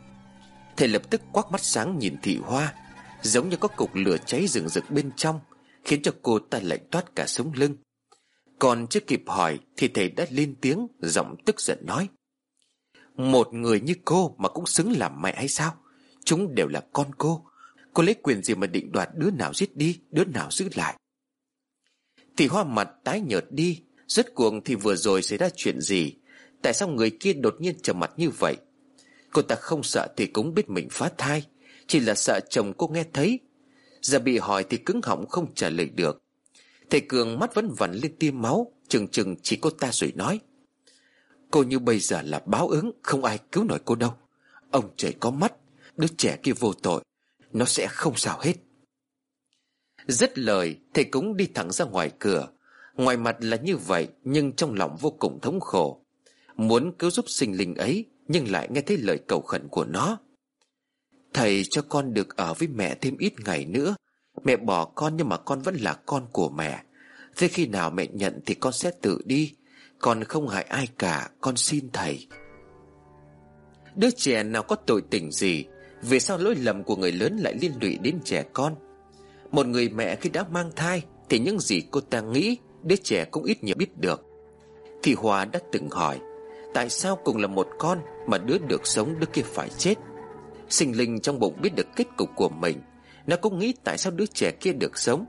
Speaker 2: Thầy lập tức quắc mắt sáng nhìn thị hoa, Giống như có cục lửa cháy rừng rực bên trong, Khiến cho cô ta lạnh toát cả sống lưng. Còn chưa kịp hỏi Thì thầy đã lên tiếng, Giọng tức giận nói, Một người như cô mà cũng xứng làm mẹ hay sao? Chúng đều là con cô. Cô lấy quyền gì mà định đoạt đứa nào giết đi, Đứa nào giữ lại? Thì hoa mặt tái nhợt đi Rốt cuộc thì vừa rồi xảy ra chuyện gì? Tại sao người kia đột nhiên trầm mặt như vậy? Cô ta không sợ thì cũng biết mình phá thai, Chỉ là sợ chồng cô nghe thấy. Giờ bị hỏi thì cứng họng không trả lời được. Thầy Cường mắt vẫn vằn lên tim máu Chừng chừng chỉ cô ta rồi nói. Cô như bây giờ là báo ứng, Không ai cứu nổi cô đâu. Ông trời có mắt, Đứa trẻ kia vô tội, Nó sẽ không sao hết. Dứt lời, Thầy cũng đi thẳng ra ngoài cửa. Ngoài mặt là như vậy, Nhưng trong lòng vô cùng thống khổ. Muốn cứu giúp sinh linh ấy, Nhưng lại nghe thấy lời cầu khẩn của nó. Thầy cho con được ở với mẹ thêm ít ngày nữa. Mẹ bỏ con nhưng mà con vẫn là con của mẹ. Thế khi nào mẹ nhận thì con sẽ tự đi. Con không hại ai cả, Con xin thầy. Đứa trẻ nào có tội tình gì? Vì sao lỗi lầm của người lớn lại liên lụy đến trẻ con? Một người mẹ khi đã mang thai Thì những gì cô ta nghĩ Đứa trẻ cũng ít nhiều biết được. Thì Hòa đã từng hỏi, Tại sao cùng là một con Mà đứa được sống đứa kia phải chết? Sinh linh trong bụng biết được kết cục của mình, Nó cũng nghĩ tại sao đứa trẻ kia được sống.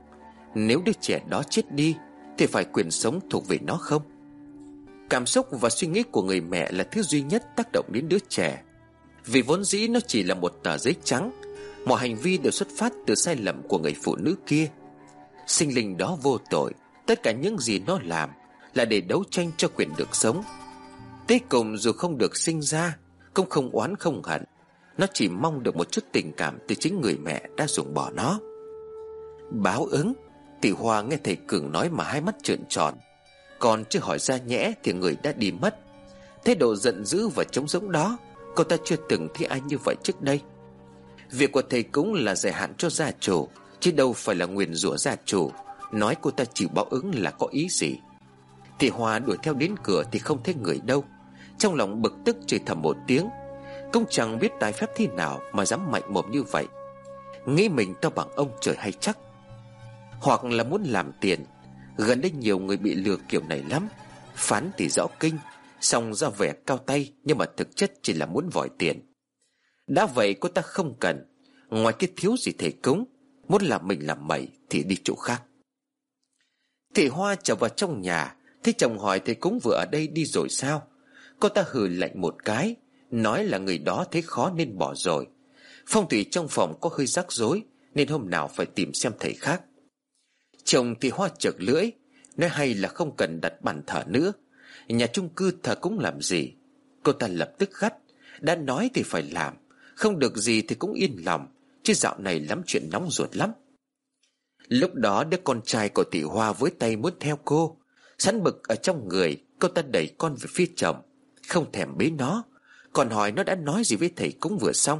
Speaker 2: Nếu đứa trẻ đó chết đi, Thì phải quyền sống thuộc về nó không? Cảm xúc và suy nghĩ của người mẹ Là thứ duy nhất tác động đến đứa trẻ. Vì vốn dĩ nó chỉ là một tờ giấy trắng, Mọi hành vi đều xuất phát từ sai lầm của người phụ nữ kia. Sinh linh đó vô tội Tất cả những gì nó làm Là để đấu tranh cho quyền được sống. Tới cùng dù không được sinh ra, Cũng không oán không hận, Nó chỉ mong được một chút tình cảm Từ chính người mẹ đã dùng bỏ nó. Báo ứng, Tỷ Hoa nghe thầy Cường nói mà hai mắt trợn tròn, Còn chưa hỏi ra nhẽ thì người đã đi mất. Thế độ giận dữ và trống rỗng đó, Cô ta chưa từng thấy ai như vậy trước đây. Việc của thầy cũng là giải hạn cho gia chủ, Chứ đâu phải là nguyền rủa gia chủ. Nói cô ta chịu báo ứng là có ý gì? Thì hòa đuổi theo đến cửa thì không thấy người đâu. Trong lòng bực tức chửi thầm một tiếng. Cũng chẳng biết tài phép thế nào Mà dám mạnh mồm như vậy. Nghĩ mình to bằng ông trời hay chắc. Hoặc là muốn làm tiền. Gần đây nhiều người bị lừa kiểu này lắm. Phán thì rõ kinh. Xong ra vẻ cao tay, Nhưng mà thực chất chỉ là muốn vòi tiền. Đã vậy cô ta không cần. Ngoài cái thiếu gì thể cúng, Muốn làm mình làm mày Thì đi chỗ khác. Thị Hoa trở vào trong nhà, Thấy chồng hỏi thầy cúng vừa ở đây đi rồi sao? Cô ta hừ lạnh một cái, Nói là người đó thấy khó nên bỏ rồi. Phong thủy trong phòng có hơi rắc rối, Nên hôm nào phải tìm xem thầy khác. Chồng thì hoa chợt lưỡi, Nói hay là không cần đặt bàn thờ nữa. Nhà chung cư thờ cũng làm gì? Cô ta lập tức gắt, Đã nói thì phải làm, Không được gì thì cũng yên lòng, Chứ dạo này lắm chuyện nóng ruột lắm. Lúc đó đứa con trai của tỷ Hoa với tay muốn theo cô. Sẵn bực ở trong người, Cô ta đẩy con về phía chồng. Không thèm bế nó, Còn hỏi nó đã nói gì với thầy cũng vừa xong.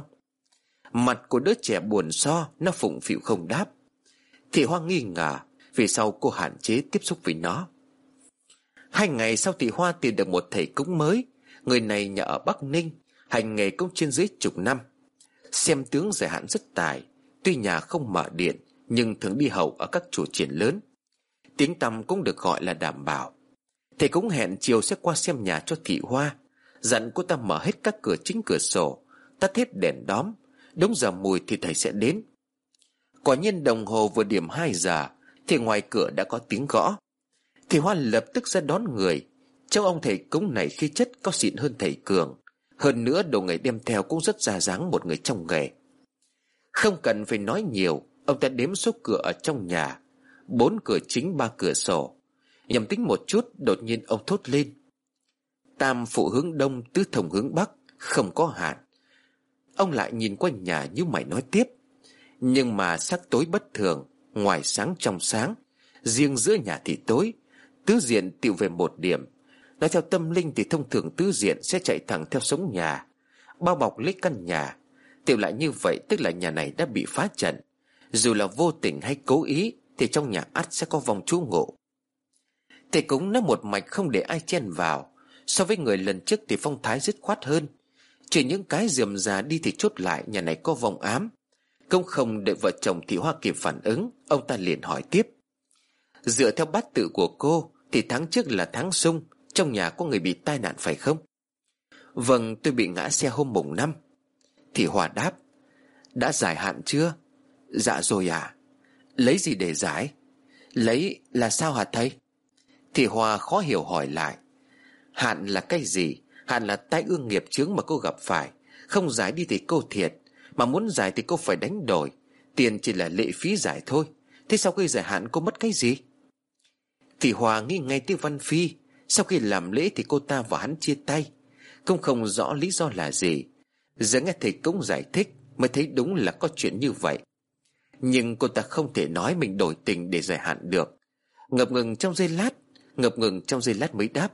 Speaker 2: Mặt của đứa trẻ buồn so, Nó phụng phịu không đáp. Thị Hoa nghi ngờ, Vì sau cô hạn chế tiếp xúc với nó. Hai ngày sau thị Hoa tìm được một thầy cúng mới. Người này nhà ở Bắc Ninh, Hành nghề cũng trên dưới chục năm. Xem tướng giải hạn rất tài, Tuy nhà không mở điện nhưng thường đi hậu ở các chùa triển lớn. Tiếng tăm cũng được gọi là đảm bảo. Thầy cũng hẹn chiều sẽ qua xem nhà cho thị Hoa. Dặn cô ta mở hết các cửa chính cửa sổ, Tắt hết đèn đóm. Đúng giờ mùi thì thầy sẽ đến. Quả nhiên đồng hồ vừa điểm 2 giờ, Thì ngoài cửa đã có tiếng gõ. Thì Hoa lập tức ra đón người. Trong ông thầy cúng này khi chất có xịn hơn thầy Cường. Hơn nữa đồ nghề đem theo cũng rất ra dáng một người trong nghề. Không cần phải nói nhiều Ông ta đếm số cửa ở trong nhà. Bốn cửa chính, ba cửa sổ. Nhằm tính một chút, Đột nhiên ông thốt lên. Tam phụ hướng đông, tứ thông hướng bắc, Không có hạn. Ông lại nhìn quanh nhà như mày nói tiếp. Nhưng mà sắc tối bất thường, Ngoài sáng trong sáng. Riêng giữa nhà thì tối, Tứ diện tiệu về một điểm. Nói theo tâm linh thì thông thường tứ diện Sẽ chạy thẳng theo sống nhà. Bao bọc lấy căn nhà. Tiểu lại như vậy, tức là nhà này đã bị phá trận. Dù là vô tình hay cố ý, Thì trong nhà ắt sẽ có vòng chú ngộ. Thầy cúng nói một mạch không để ai chen vào, So với người lần trước thì phong thái dứt khoát hơn. Chỉ những cái dườm già đi thì chốt lại nhà này có vòng ám. Công không đợi vợ chồng thị hoa kịp phản ứng, Ông ta liền hỏi tiếp. Dựa theo bát tự của cô, Thì tháng trước là tháng sung, Trong nhà có người bị tai nạn phải không? Vâng tôi bị ngã xe hôm mùng năm. Thị Hòa đáp, Đã giải hạn chưa? Dạ rồi à Lấy gì để giải? Lấy là sao hả thầy? Thị Hòa khó hiểu hỏi lại. Hạn là cái gì? Hạn là tai ương nghiệp chướng mà cô gặp phải. Không giải đi thì cô thiệt. Mà muốn giải thì cô phải đánh đổi. Tiền chỉ là lệ phí giải thôi. Thế sau khi giải hạn cô mất cái gì? Thì Hòa nghĩ ngay tiếng Văn Phi. Sau khi làm lễ thì cô ta và hắn chia tay. Cũng không rõ lý do là gì. Giờ nghe thầy cũng giải thích, Mới thấy đúng là có chuyện như vậy. Nhưng cô ta không thể nói mình đổi tình để giải hạn được. Ngập ngừng trong giây lát, Ngập ngừng trong giây lát mới đáp.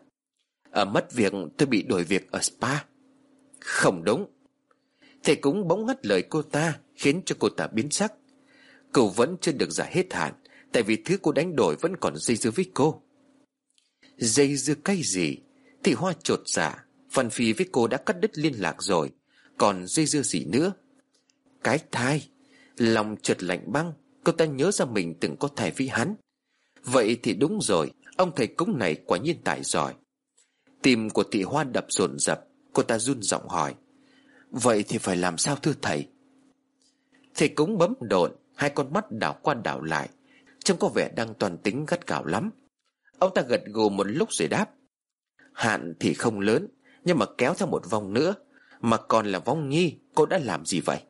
Speaker 2: Ở mất việc, tôi bị đổi việc ở spa. Không đúng. Thầy cũng bỗng ngắt lời cô ta, Khiến cho cô ta biến sắc. Cô vẫn chưa được giải hết hạn, Tại vì thứ cô đánh đổi vẫn còn dây dưa với cô. Dây dưa cái gì? Thì hoa trột giả dạ. Phần phi với cô đã cắt đứt liên lạc rồi, Còn dây dưa gì nữa? Cái thai. Lòng trượt lạnh băng, Cô ta nhớ ra mình từng có thầy với hắn. Vậy thì đúng rồi, Ông thầy cúng này quả nhiên tài giỏi. Tim của thị hoa đập dồn dập Cô ta run giọng hỏi. Vậy thì phải làm sao thưa thầy? Thầy cúng bấm độn, Hai con mắt đảo qua đảo lại. Trông có vẻ đang toàn tính gắt gạo lắm. Ông ta gật gù một lúc rồi đáp. Hạn thì không lớn, Nhưng mà kéo theo một vòng nữa. Mà còn là vong nhi, Cô đã làm gì vậy?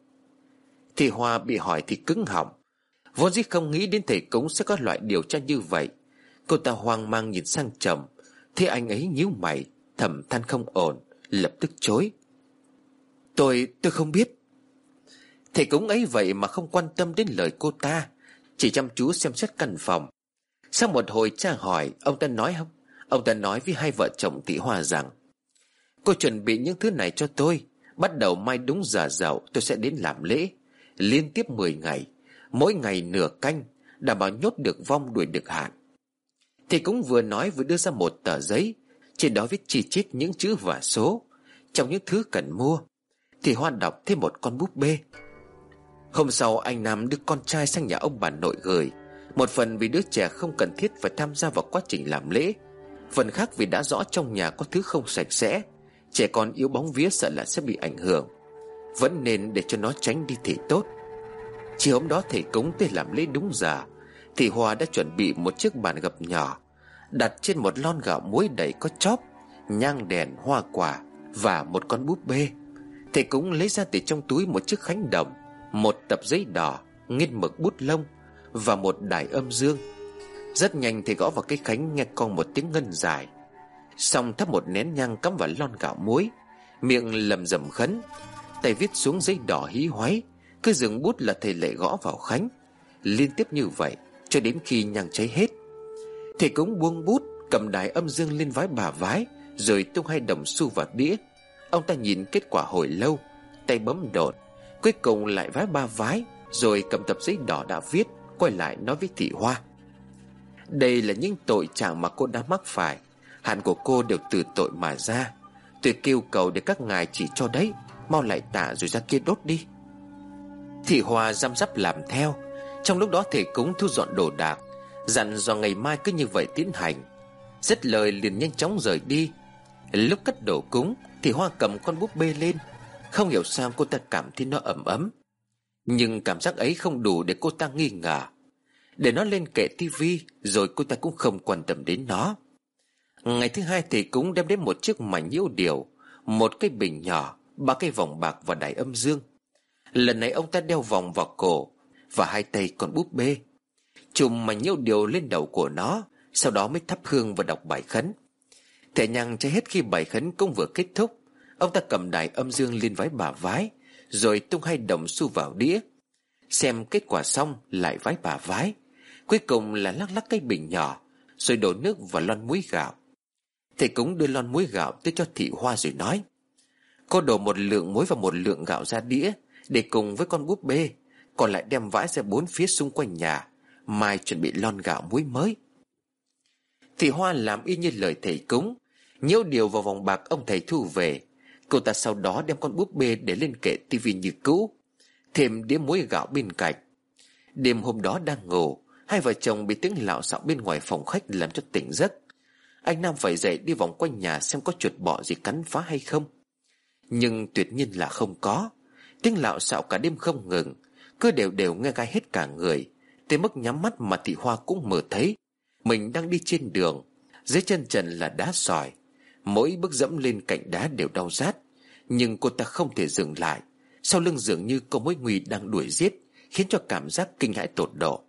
Speaker 2: Thì Hoa bị hỏi thì cứng họng. Vốn dĩ không nghĩ đến thầy cúng sẽ có loại điều tra như vậy. Cô ta hoang mang nhìn sang chồng Thế anh ấy nhíu mày, Thầm than không ổn, Lập tức chối. Tôi tôi không biết. Thầy cúng ấy vậy mà không quan tâm đến lời cô ta, Chỉ chăm chú xem xét căn phòng. Sau một hồi cha hỏi, Ông ta nói không? Ông ta nói với hai vợ chồng tỷ hòa rằng, Cô chuẩn bị những thứ này cho tôi, Bắt đầu mai đúng giờ dậu tôi sẽ đến làm lễ. Liên tiếp 10 ngày, Mỗi ngày nửa canh, Đảm bảo nhốt được vong đuổi được hạn. Thì cũng vừa nói vừa đưa ra một tờ giấy, Trên đó viết chi chít những chữ và số. Trong những thứ cần mua, Thì Hoa đọc thêm một con búp bê. Hôm sau, anh Nam đưa con trai sang nhà ông bà nội gửi. Một phần vì đứa trẻ không cần thiết phải tham gia vào quá trình làm lễ. Phần khác vì đã rõ trong nhà có thứ không sạch sẽ. Trẻ con yếu bóng vía sợ là sẽ bị ảnh hưởng. Vẫn nên để cho nó tránh đi thì tốt. Chiều hôm đó thầy cúng tới làm lễ đúng giờ, Thì hòa đã chuẩn bị một chiếc bàn gập nhỏ, Đặt trên một lon gạo muối đầy có chóp, Nhang đèn, hoa quả Và một con búp bê. Thầy cúng lấy ra từ trong túi một chiếc khánh đồng, Một tập giấy đỏ Nghiên mực bút lông Và một đài âm dương. Rất nhanh thầy gõ vào cái khánh nghe con một tiếng ngân dài. Xong thắp một nén nhang cắm vào lon gạo muối, Miệng lầm rầm khấn Tay viết xuống giấy đỏ hí hoáy, Cứ dừng bút là thầy lại gõ vào khánh. Liên tiếp như vậy, Cho đến khi nhang cháy hết. Thầy cũng buông bút, Cầm đài âm dương lên vái bà vái, Rồi tung hai đồng xu vào đĩa. Ông ta nhìn kết quả hồi lâu, Tay bấm đột, Cuối cùng lại vái ba vái, Rồi cầm tập giấy đỏ đã viết, Quay lại nói với thị hoa. Đây là những tội trạng mà cô đã mắc phải Hạn của cô được từ tội mà ra. Tôi kêu cầu để các ngài chỉ cho đấy. Mau lại tạ rồi ra kia đốt đi. Thị Hoa giam giáp làm theo, Trong lúc đó thầy cúng thu dọn đồ đạc, Dặn do ngày mai cứ như vậy tiến hành. Dứt lời liền nhanh chóng rời đi. Lúc cất đồ cúng Thì Hoa cầm con búp bê lên. Không hiểu sao cô ta cảm thấy nó ẩm ấm, Nhưng cảm giác ấy không đủ để cô ta nghi ngờ. Để nó lên kệ tivi Rồi cô ta cũng không quan tâm đến nó. Ngày thứ hai thì cũng đem đến một chiếc mảnh nhiễu điều, Một cái bình nhỏ Ba cái vòng bạc và đài âm dương. Lần này ông ta đeo vòng vào cổ Và hai tay còn búp bê. Chùm mà nhiêu điều lên đầu của nó, Sau đó mới thắp hương và đọc bài khấn. Thể nhằng cho hết khi bài khấn cũng vừa kết thúc, Ông ta cầm đài âm dương lên vái bà vái, Rồi tung hai đồng xu vào đĩa. Xem kết quả xong lại vái bà vái. Cuối cùng là lắc lắc cái bình nhỏ, Rồi đổ nước vào lon muối gạo. Thầy cúng đưa lon muối gạo tới cho thị hoa rồi nói Cô đổ một lượng muối và một lượng gạo ra đĩa Để cùng với con búp bê, Còn lại đem vãi ra bốn phía xung quanh nhà, Mai chuẩn bị lon gạo muối mới. Thị hoa làm y như lời thầy cúng Nhiễu điều vào vòng bạc ông thầy thu về. Cô ta sau đó đem con búp bê để lên kệ tivi như cũ, Thêm đĩa muối gạo bên cạnh. Đêm hôm đó đang ngủ, Hai vợ chồng bị tiếng lạo xạo bên ngoài phòng khách làm cho tỉnh giấc. Anh Nam phải dậy đi vòng quanh nhà xem có chuột bọ gì cắn phá hay không. Nhưng tuyệt nhiên là không có. Tiếng lạo xạo cả đêm không ngừng. Cứ đều đều nghe gai hết cả người. Tới mức nhắm mắt mà thị hoa cũng mở thấy. Mình đang đi trên đường. Dưới chân trần là đá sỏi. Mỗi bước dẫm lên cạnh đá đều đau rát. Nhưng cô ta không thể dừng lại. Sau lưng dường như có mối nguy đang đuổi giết, Khiến cho cảm giác kinh hãi tột độ.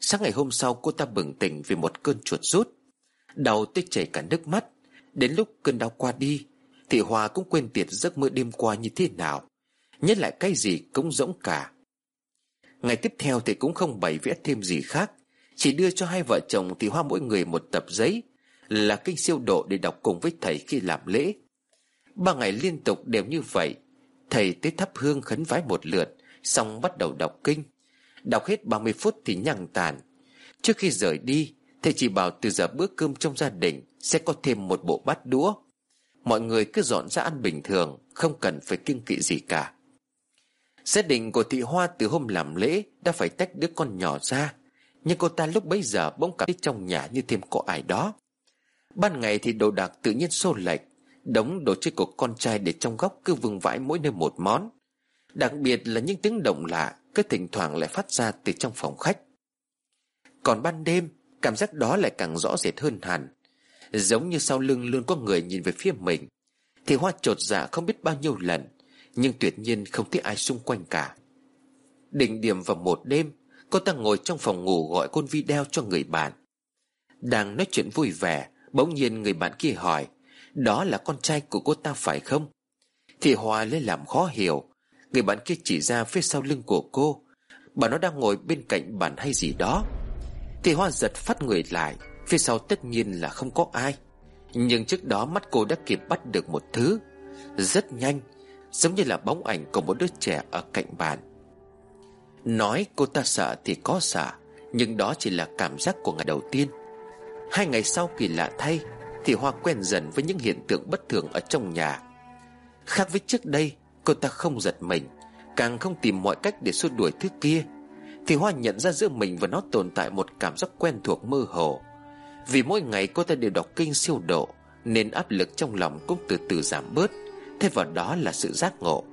Speaker 2: Sáng ngày hôm sau, cô ta bừng tỉnh vì một cơn chuột rút. Đau tới chảy cả nước mắt. Đến lúc cơn đau qua đi Thị Hòa cũng quên tiệt giấc mơ đêm qua như thế nào Nhất lại cái gì cũng rỗng cả. Ngày tiếp theo thì cũng không bày vẽ thêm gì khác, Chỉ đưa cho hai vợ chồng Thị Hoa mỗi người một tập giấy, Là kinh siêu độ để đọc cùng với thầy khi làm lễ. Ba ngày liên tục đều như vậy, Thầy tới thắp hương khấn vái một lượt, Xong bắt đầu đọc kinh. Đọc hết 30 phút thì nhằng tàn. Trước khi rời đi, Thầy chỉ bảo từ giờ bữa cơm trong gia đình Sẽ có thêm một bộ bát đũa. Mọi người cứ dọn ra ăn bình thường, Không cần phải kinh kỵ gì cả. Gia đình của thị Hoa từ hôm làm lễ Đã phải tách đứa con nhỏ ra. Nhưng cô ta lúc bấy giờ bỗng cảm thấy trong nhà như thêm có ai đó. Ban ngày thì đồ đạc tự nhiên xô lệch, Đống đồ chơi của con trai để trong góc cứ vương vãi mỗi nơi một món. Đặc biệt là những tiếng động lạ Cứ thỉnh thoảng lại phát ra từ trong phòng khách. Còn ban đêm, Cảm giác đó lại càng rõ rệt hơn hẳn. Giống như sau lưng luôn có người nhìn về phía mình. Thì hoa trột dạ không biết bao nhiêu lần, Nhưng tuyệt nhiên không thấy ai xung quanh cả. Đỉnh điểm vào một đêm, Cô ta ngồi trong phòng ngủ gọi con video cho người bạn. Đang nói chuyện vui vẻ, Bỗng nhiên người bạn kia hỏi, Đó là con trai của cô ta phải không? Thì Hoa lấy làm khó hiểu. Người bạn kia chỉ ra phía sau lưng của cô, Bà nó đang ngồi bên cạnh bàn hay gì đó? Thì Hoa giật phát người lại. Phía sau tất nhiên là không có ai. Nhưng trước đó mắt cô đã kịp bắt được một thứ. Rất nhanh, Giống như là bóng ảnh của một đứa trẻ ở cạnh bàn. Nói cô ta sợ thì có sợ, Nhưng đó chỉ là cảm giác của ngày đầu tiên. Hai ngày sau kỳ lạ thay, Thì Hoa quen dần với những hiện tượng bất thường ở trong nhà. Khác với trước đây, Cô ta không giật mình, Càng không tìm mọi cách để xua đuổi thứ kia. Thì Hoa nhận ra giữa mình và nó tồn tại một cảm giác quen thuộc mơ hồ. Vì mỗi ngày cô ta đều đọc kinh siêu độ, Nên áp lực trong lòng cũng từ từ giảm bớt Thế vào đó là sự giác ngộ.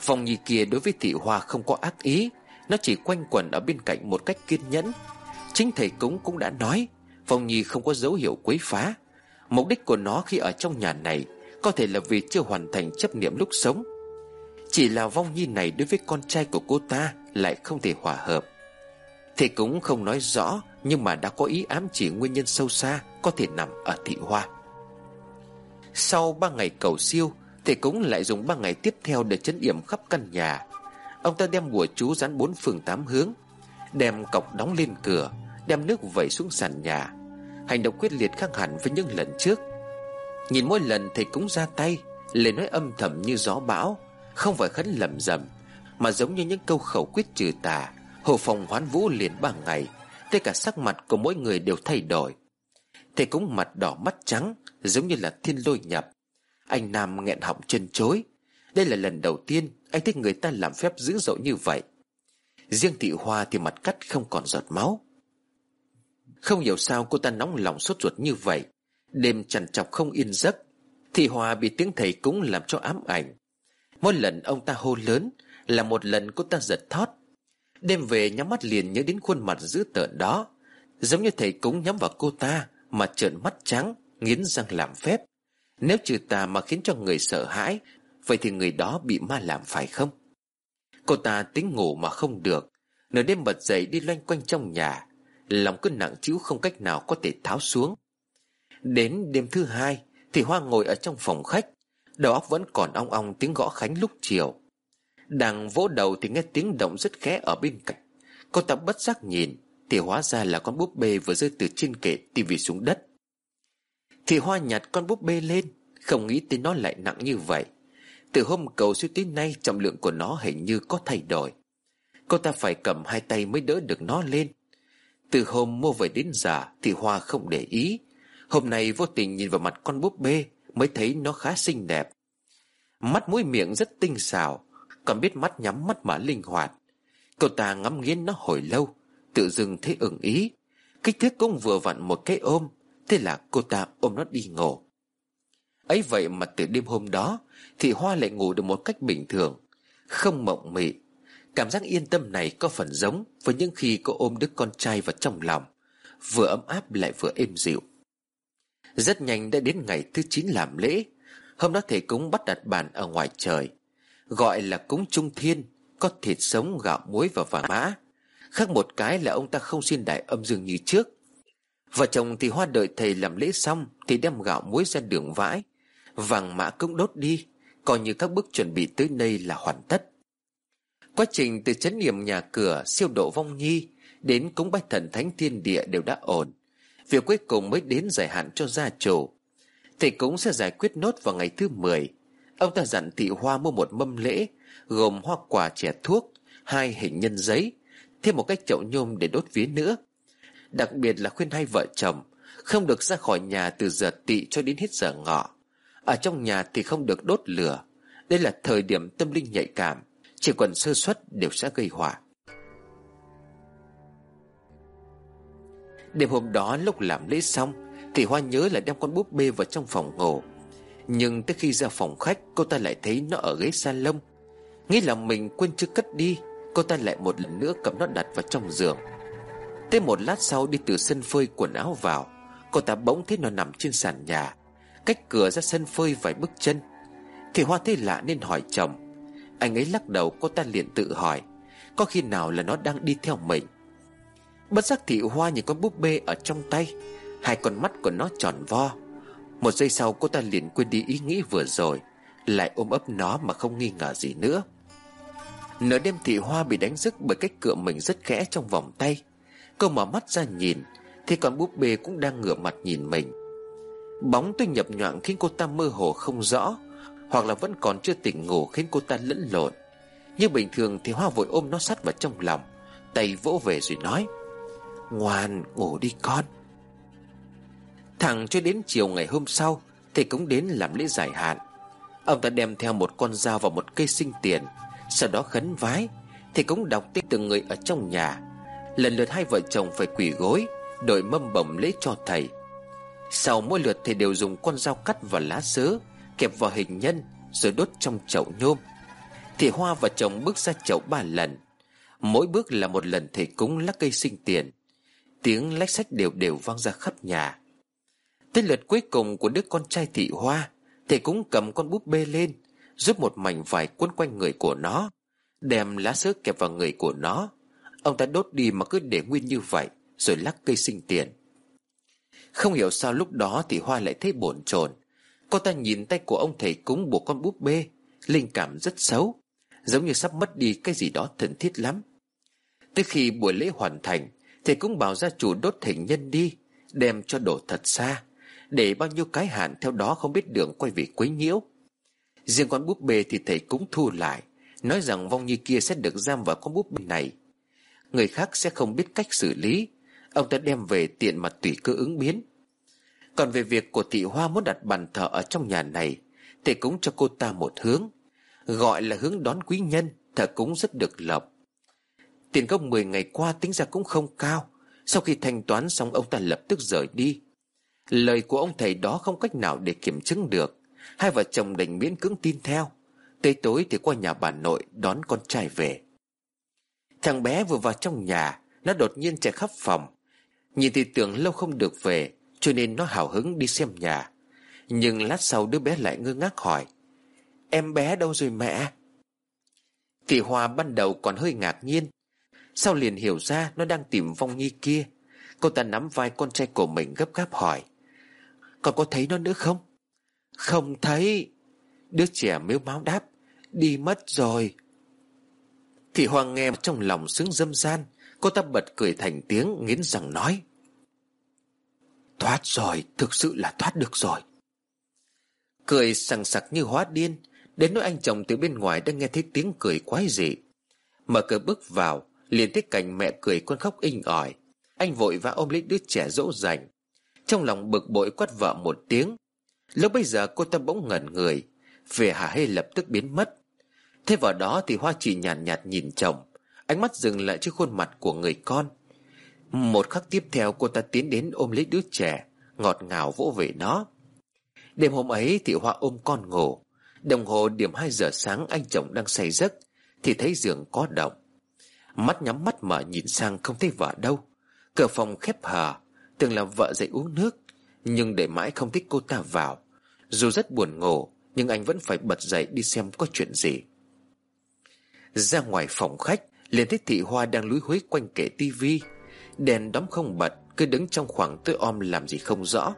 Speaker 2: Phòng nhi kia đối với thị hoa không có ác ý, Nó chỉ quanh quẩn ở bên cạnh một cách kiên nhẫn. Chính thầy cúng cũng đã nói Phòng Nhi không có dấu hiệu quấy phá. Mục đích của nó khi ở trong nhà này Có thể là vì chưa hoàn thành chấp niệm lúc sống. Chỉ là Vong Nhi này đối với con trai của cô ta Lại không thể hòa hợp. Thầy cúng không nói rõ nhưng mà đã có ý ám chỉ nguyên nhân sâu xa, Có thể nằm ở thị hoa. Sau ba ngày cầu siêu, Thầy cúng lại dùng ba ngày tiếp theo để chấn yểm khắp căn nhà. Ông ta đem bùa chú dán bốn phương tám hướng, Đem cọc đóng lên cửa, Đem nước vẩy xuống sàn nhà. Hành động quyết liệt khác hẳn với những lần trước. Nhìn mỗi lần thầy cúng ra tay, Lời nói âm thầm như gió bão, Không phải khấn lầm rầm, Mà giống như những câu khẩu quyết trừ tà, Hồ phòng hoán vũ liền ba ngày. Tất cả sắc mặt của mỗi người đều thay đổi. Thầy cúng mặt đỏ mắt trắng, Giống như là thiên lôi nhập. Anh Nam nghẹn họng chân chối. Đây là lần đầu tiên Anh thấy người ta làm phép dữ dội như vậy. Riêng thị hoa thì mặt cắt không còn giọt máu. Không hiểu sao cô ta nóng lòng sốt ruột như vậy. Đêm trằn trọc không yên giấc, Thị hoa bị tiếng thầy cúng làm cho ám ảnh. Mỗi lần ông ta hô lớn Là một lần cô ta giật thót. Đêm về nhắm mắt liền nhớ đến khuôn mặt dữ tợn đó. Giống như thầy cúng nhắm vào cô ta Mà trợn mắt trắng, Nghiến răng làm phép. Nếu trừ tà mà khiến cho người sợ hãi, Vậy thì người đó bị ma làm phải không? Cô ta tính ngủ mà không được. Nửa đêm bật dậy đi loanh quanh trong nhà. Lòng cứ nặng chịu không cách nào có thể tháo xuống. Đến đêm thứ hai, Thì Hoa ngồi ở trong phòng khách. Đầu óc vẫn còn ong ong tiếng gõ khánh lúc chiều. Đang vỗ đầu thì nghe tiếng động rất khẽ ở bên cạnh. Cô ta bất giác nhìn, Thì hóa ra là con búp bê vừa rơi từ trên kệ tivi xuống đất. Thì Hoa nhặt con búp bê lên, Không nghĩ tới nó lại nặng như vậy. Từ hôm cầu siêu tới nay, trọng lượng của nó hình như có thay đổi. Cô ta phải cầm hai tay mới đỡ được nó lên. Từ hôm mua về đến giờ Thì Hoa không để ý. Hôm nay vô tình nhìn vào mặt con búp bê, Mới thấy nó khá xinh đẹp. Mắt mũi miệng rất tinh xảo còn biết mắt nhắm mắt mà linh hoạt. Cô ta ngắm nghiến nó hồi lâu, Tự dưng thấy ưng ý. Kích thước cũng vừa vặn một cái ôm, Thế là cô ta ôm nó đi ngủ. Ấy vậy mà từ đêm hôm đó, thì hoa lại ngủ được một cách bình thường, không mộng mị. Cảm giác yên tâm này có phần giống với những khi cô ôm đứa con trai vào trong lòng, vừa ấm áp lại vừa êm dịu. Rất nhanh đã đến ngày thứ chín làm lễ, hôm đó thầy cúng bắt đặt bàn ở ngoài trời gọi là cúng trung thiên, có thịt sống, gạo muối và vàng mã. Khác một cái là ông ta không xin đại âm dương như trước. Vợ chồng thì hoa đợi thầy làm lễ xong thì đem gạo muối ra đường vãi. Vàng mã cũng đốt đi, coi như các bước chuẩn bị tới đây là hoàn tất. Quá trình từ chấn niệm nhà cửa, siêu độ vong nhi, đến cúng bách thần thánh thiên địa đều đã ổn. Việc cuối cùng mới đến giải hạn cho gia chủ. Thầy cúng sẽ giải quyết nốt vào ngày thứ 10 ông ta dặn thị hoa mua một mâm lễ, gồm hoa quả trẻ thuốc, hai hình nhân giấy, thêm một cái chậu nhôm để đốt vía nữa. Đặc biệt là khuyên hai vợ chồng không được ra khỏi nhà từ giờ tỵ cho đến hết giờ ngọ. Ở trong nhà thì không được đốt lửa. Đây là thời điểm tâm linh nhạy cảm, Chỉ cần sơ suất đều sẽ gây họa. Đêm hôm đó lúc làm lễ xong Thì Hoa nhớ là đem con búp bê vào trong phòng ngủ. Nhưng tới khi ra phòng khách, Cô ta lại thấy nó ở ghế salon. Nghĩ là mình quên chưa cất đi, Cô ta lại một lần nữa cầm nó đặt vào trong giường. Tới một lát sau đi từ sân phơi quần áo vào, Cô ta bỗng thấy nó nằm trên sàn nhà. Cách cửa ra sân phơi vài bước chân. Thì Hoa thấy lạ nên hỏi chồng. Anh ấy lắc đầu, cô ta liền tự hỏi, Có khi nào là nó đang đi theo mình? Bất giác thị Hoa nhìn con búp bê ở trong tay, Hai con mắt của nó tròn vo. Một giây sau cô ta liền quên đi ý nghĩ vừa rồi, Lại ôm ấp nó mà không nghi ngờ gì nữa. Nửa đêm thị hoa bị đánh thức bởi cách cựa mình rất khẽ trong vòng tay. Cô mở mắt ra nhìn, Thì con búp bê cũng đang ngửa mặt nhìn mình. Bóng tôi nhập nhoạng khiến cô ta mơ hồ không rõ, Hoặc là vẫn còn chưa tỉnh ngủ khiến cô ta lẫn lộn. Như bình thường thì Hoa vội ôm nó sát vào trong lòng, Tay vỗ về rồi nói, Ngoan, ngủ đi con thẳng cho đến chiều ngày hôm sau Thì cũng đến làm lễ giải hạn. Ông ta đem theo một con dao và một cây sinh tiền, Sau đó khấn vái. Thì cũng đọc tên từng người ở trong nhà. Lần lượt hai vợ chồng phải quỳ gối, Đội mâm bẩm lễ cho thầy. Sau mỗi lượt thì đều dùng con dao cắt vào lá sớ Kẹp vào hình nhân, Rồi đốt trong chậu nhôm. Thì Hoa và chồng bước ra chậu ba lần. Mỗi bước là một lần thầy cúng lắc cây sinh tiền. Tiếng lách sách đều đều vang ra khắp nhà. Tới lượt cuối cùng của đứa con trai thị Hoa Thầy cũng cầm con búp bê lên Giúp một mảnh vải quấn quanh người của nó, Đem lá sớ kẹp vào người của nó. Ông ta đốt đi mà cứ để nguyên như vậy, Rồi lắc cây sinh tiền. Không hiểu sao lúc đó thì Hoa lại thấy bồn chồn. Cô ta nhìn tay của ông thầy cúng buộc con búp bê, Linh cảm rất xấu, Giống như sắp mất đi cái gì đó thân thiết lắm. Tới khi buổi lễ hoàn thành, Thầy cũng bảo gia chủ đốt hình nhân đi, Đem cho đổ thật xa. Để bao nhiêu cái hạn theo đó không biết đường quay về quấy nhiễu. Riêng con búp bê thì thầy cũng thu lại, Nói rằng vong như kia sẽ được giam vào con búp bê này. Người khác sẽ không biết cách xử lý, Ông ta đem về tiện mà tùy cơ ứng biến. Còn về việc của thị hoa muốn đặt bàn thờ ở trong nhà này, Thầy cũng cho cô ta một hướng, Gọi là hướng đón quý nhân, Thờ cúng rất được lộc. Tiền công 10 ngày qua tính ra cũng không cao, Sau khi thanh toán xong ông ta lập tức rời đi. Lời của ông thầy đó không cách nào để kiểm chứng được. Hai vợ chồng đành miễn cưỡng tin theo. Tới tối thì qua nhà bà nội đón con trai về. Thằng bé vừa vào trong nhà, Nó đột nhiên chạy khắp phòng. Nhìn thì tưởng lâu không được về, Cho nên nó hào hứng đi xem nhà. Nhưng lát sau đứa bé lại ngơ ngác hỏi, Em bé đâu rồi mẹ? Thị Hòa ban đầu còn hơi ngạc nhiên. Sau liền hiểu ra nó đang tìm vong nhi kia. Cô ta nắm vai con trai của mình gấp gáp hỏi còn có thấy nó nữa không? Không thấy. Đứa trẻ mếu máu đáp, Đi mất rồi. Thì Hoàng nghe trong lòng sướng dâm gian, Cô ta bật cười thành tiếng, nghiến răng nói. Thoát rồi, Thực sự là thoát được rồi. Cười sằng sặc như hóa điên, Đến nỗi anh chồng từ bên ngoài đã nghe thấy tiếng cười quái dị. Mở cửa bước vào, liền thấy cảnh mẹ cười con khóc inh ỏi. Anh vội vã ôm lấy đứa trẻ dỗ dành. Trong lòng bực bội quát vợ một tiếng. Lúc bây giờ cô ta bỗng ngẩn người. Về Hà Hê lập tức biến mất. Thế vào đó thì Hoa chỉ nhàn nhạt, nhạt nhìn chồng. Ánh mắt dừng lại trước khuôn mặt của người con. Một khắc tiếp theo cô ta tiến đến ôm lấy đứa trẻ Ngọt ngào vỗ về nó. Đêm hôm ấy thì Hoa ôm con ngủ. Đồng hồ điểm 2 giờ sáng anh chồng đang say giấc Thì thấy giường có động. Mắt nhắm mắt mở nhìn sang không thấy vợ đâu. Cửa phòng khép hờ Tưởng là vợ dậy uống nước, Nhưng để mãi không thích cô ta vào. Dù rất buồn ngủ, Nhưng anh vẫn phải bật dậy đi xem có chuyện gì. Ra ngoài phòng khách, liền thấy thị hoa đang lúi húi quanh kệ tivi Đèn đóng không bật, Cứ đứng trong khoảng tối om làm gì không rõ.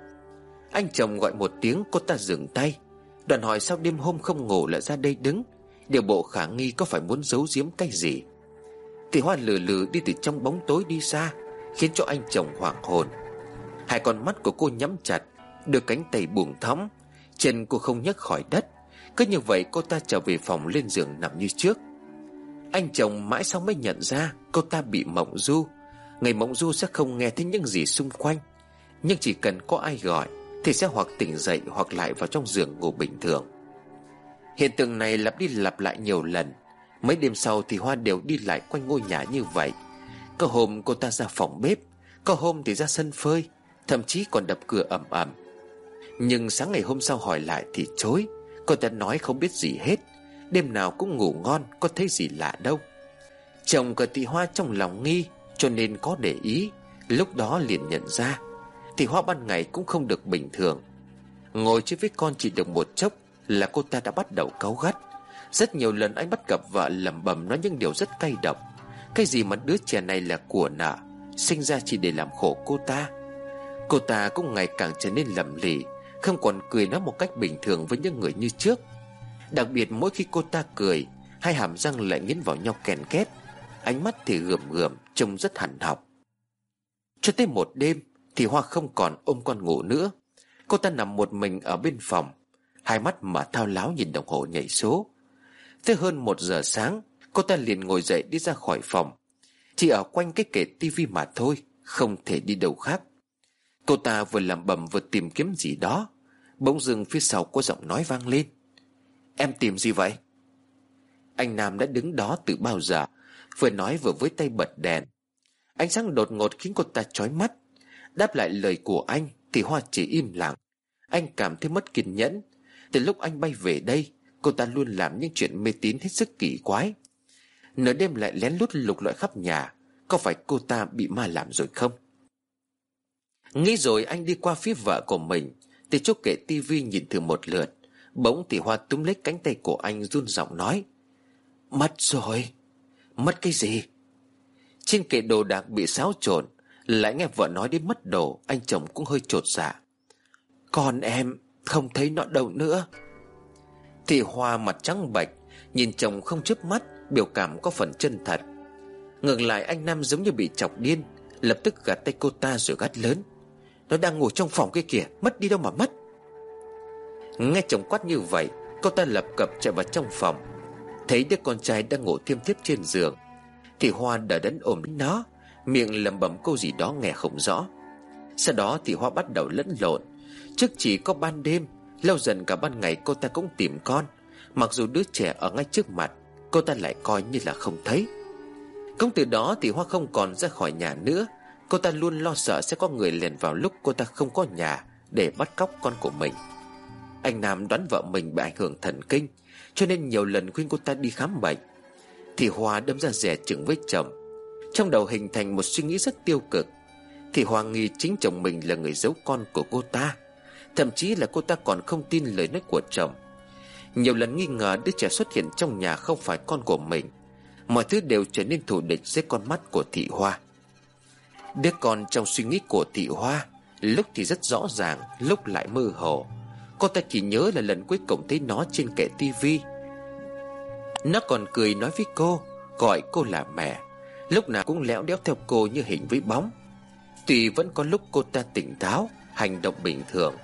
Speaker 2: Anh chồng gọi một tiếng, cô ta dừng tay. Đoàn hỏi sao đêm hôm không ngủ lại ra đây đứng? Điều bộ khả nghi có phải muốn giấu giếm cái gì? Thị hoa lừ lừ đi từ trong bóng tối đi xa Khiến cho anh chồng hoảng hồn. Hai con mắt của cô nhắm chặt, Đưa cánh tay buông thõng. Chân cô không nhấc khỏi đất. Cứ như vậy cô ta trở về phòng lên giường nằm như trước. Anh chồng mãi sau mới nhận ra Cô ta bị mộng du. Ngày mộng du sẽ không nghe thấy những gì xung quanh. Nhưng chỉ cần có ai gọi, Thì sẽ hoặc tỉnh dậy hoặc lại vào trong giường ngủ bình thường. Hiện tượng này lặp đi lặp lại nhiều lần. Mấy đêm sau thì Hoa đều đi lại quanh ngôi nhà như vậy. Có hôm cô ta ra phòng bếp, Có hôm thì ra sân phơi. Thậm chí còn đập cửa ầm ầm. Nhưng sáng ngày hôm sau hỏi lại thì chối, Cô ta nói không biết gì hết, Đêm nào cũng ngủ ngon, Có thấy gì lạ đâu. Chồng của thị hoa trong lòng nghi, Cho nên có để ý, Lúc đó liền nhận ra, thị hoa ban ngày cũng không được bình thường. Ngồi chơi với con chỉ được một chốc Là cô ta đã bắt đầu cáu gắt. Rất nhiều lần anh bắt gặp vợ lẩm bẩm nói những điều rất cay độc. Cái gì mà đứa trẻ này là của nợ, Sinh ra chỉ để làm khổ cô ta. Cô ta cũng ngày càng trở nên lầm lì, Không còn cười nói một cách bình thường với những người như trước. Đặc biệt mỗi khi cô ta cười, Hai hàm răng lại nghiến vào nhau kèn két, Ánh mắt thì gườm gườm Trông rất hẳn học. Cho tới một đêm, Thì Hoa không còn ôm con ngủ nữa. Cô ta nằm một mình ở bên phòng, Hai mắt mà thao láo nhìn đồng hồ nhảy số. Tới hơn một giờ sáng, Cô ta liền ngồi dậy đi ra khỏi phòng. Chỉ ở quanh cái kệ tivi mà thôi, Không thể đi đâu khác. Cô ta vừa làm bầm vừa tìm kiếm gì đó. Bỗng dưng phía sau có giọng nói vang lên. Em tìm gì vậy? Anh Nam đã đứng đó từ bao giờ? Vừa nói vừa với tay bật đèn. Ánh sáng đột ngột khiến cô ta chói mắt. Đáp lại lời của anh Thì Hoa chỉ im lặng. Anh cảm thấy mất kiên nhẫn. Từ lúc anh bay về đây, Cô ta luôn làm những chuyện mê tín hết sức kỳ quái. Nửa đêm lại lén lút lục lọi khắp nhà. Có phải cô ta bị ma làm rồi không? Nghĩ rồi anh đi qua phía vợ của mình. Từ chúc kệ tivi nhìn thử một lượt. Bỗng thì Hoa túm lấy cánh tay của anh run giọng nói. Mất rồi. Mất cái gì? Trên kệ đồ đạc bị xáo trộn, Lại nghe vợ nói đến mất đồ, Anh chồng cũng hơi trột dạ. Con em, không thấy nó đâu nữa. Thì Hoa mặt trắng bệch, Nhìn chồng không chớp mắt, Biểu cảm có phần chân thật. Ngược lại, anh Nam giống như bị chọc điên, Lập tức gạt tay cô ta rồi gắt lớn. Nó đang ngủ trong phòng kia kìa Mất đi đâu mà mất. Nghe chồng quát như vậy, Cô ta lập cập chạy vào trong phòng. Thấy đứa con trai đang ngủ thiêm thiếp trên giường, Thì Hoa đã đến ôm nó, Miệng lẩm bẩm câu gì đó nghe không rõ. Sau đó thì Hoa bắt đầu lẫn lộn. Trước chỉ có ban đêm, Lâu dần cả ban ngày cô ta cũng tìm con. Mặc dù đứa trẻ ở ngay trước mặt, Cô ta lại coi như là không thấy. Cũng từ đó thì Hoa không còn ra khỏi nhà nữa. Cô ta luôn lo sợ sẽ có người liền vào lúc cô ta không có nhà Để bắt cóc con của mình. Anh Nam đoán vợ mình bị ảnh hưởng thần kinh, Cho nên nhiều lần khuyên cô ta đi khám bệnh. Thì Hoa đâm ra rẻ chừng với chồng. Trong đầu hình thành một suy nghĩ rất tiêu cực. Thì Hoa nghi chính chồng mình là người giấu con của cô ta, Thậm chí là cô ta còn không tin lời nói của chồng. Nhiều lần nghi ngờ đứa trẻ xuất hiện trong nhà không phải con của mình. Mọi thứ đều trở nên thù địch dưới con mắt của thị hoa. Đứa con trong suy nghĩ của thị hoa, Lúc thì rất rõ ràng, Lúc lại mơ hồ. Cô ta chỉ nhớ là lần cuối cùng thấy nó trên kệ tivi Nó còn cười nói với cô, Gọi cô là mẹ. Lúc nào cũng lẽo đéo theo cô như hình với bóng. Tuy vẫn có lúc cô ta tỉnh táo, Hành động bình thường,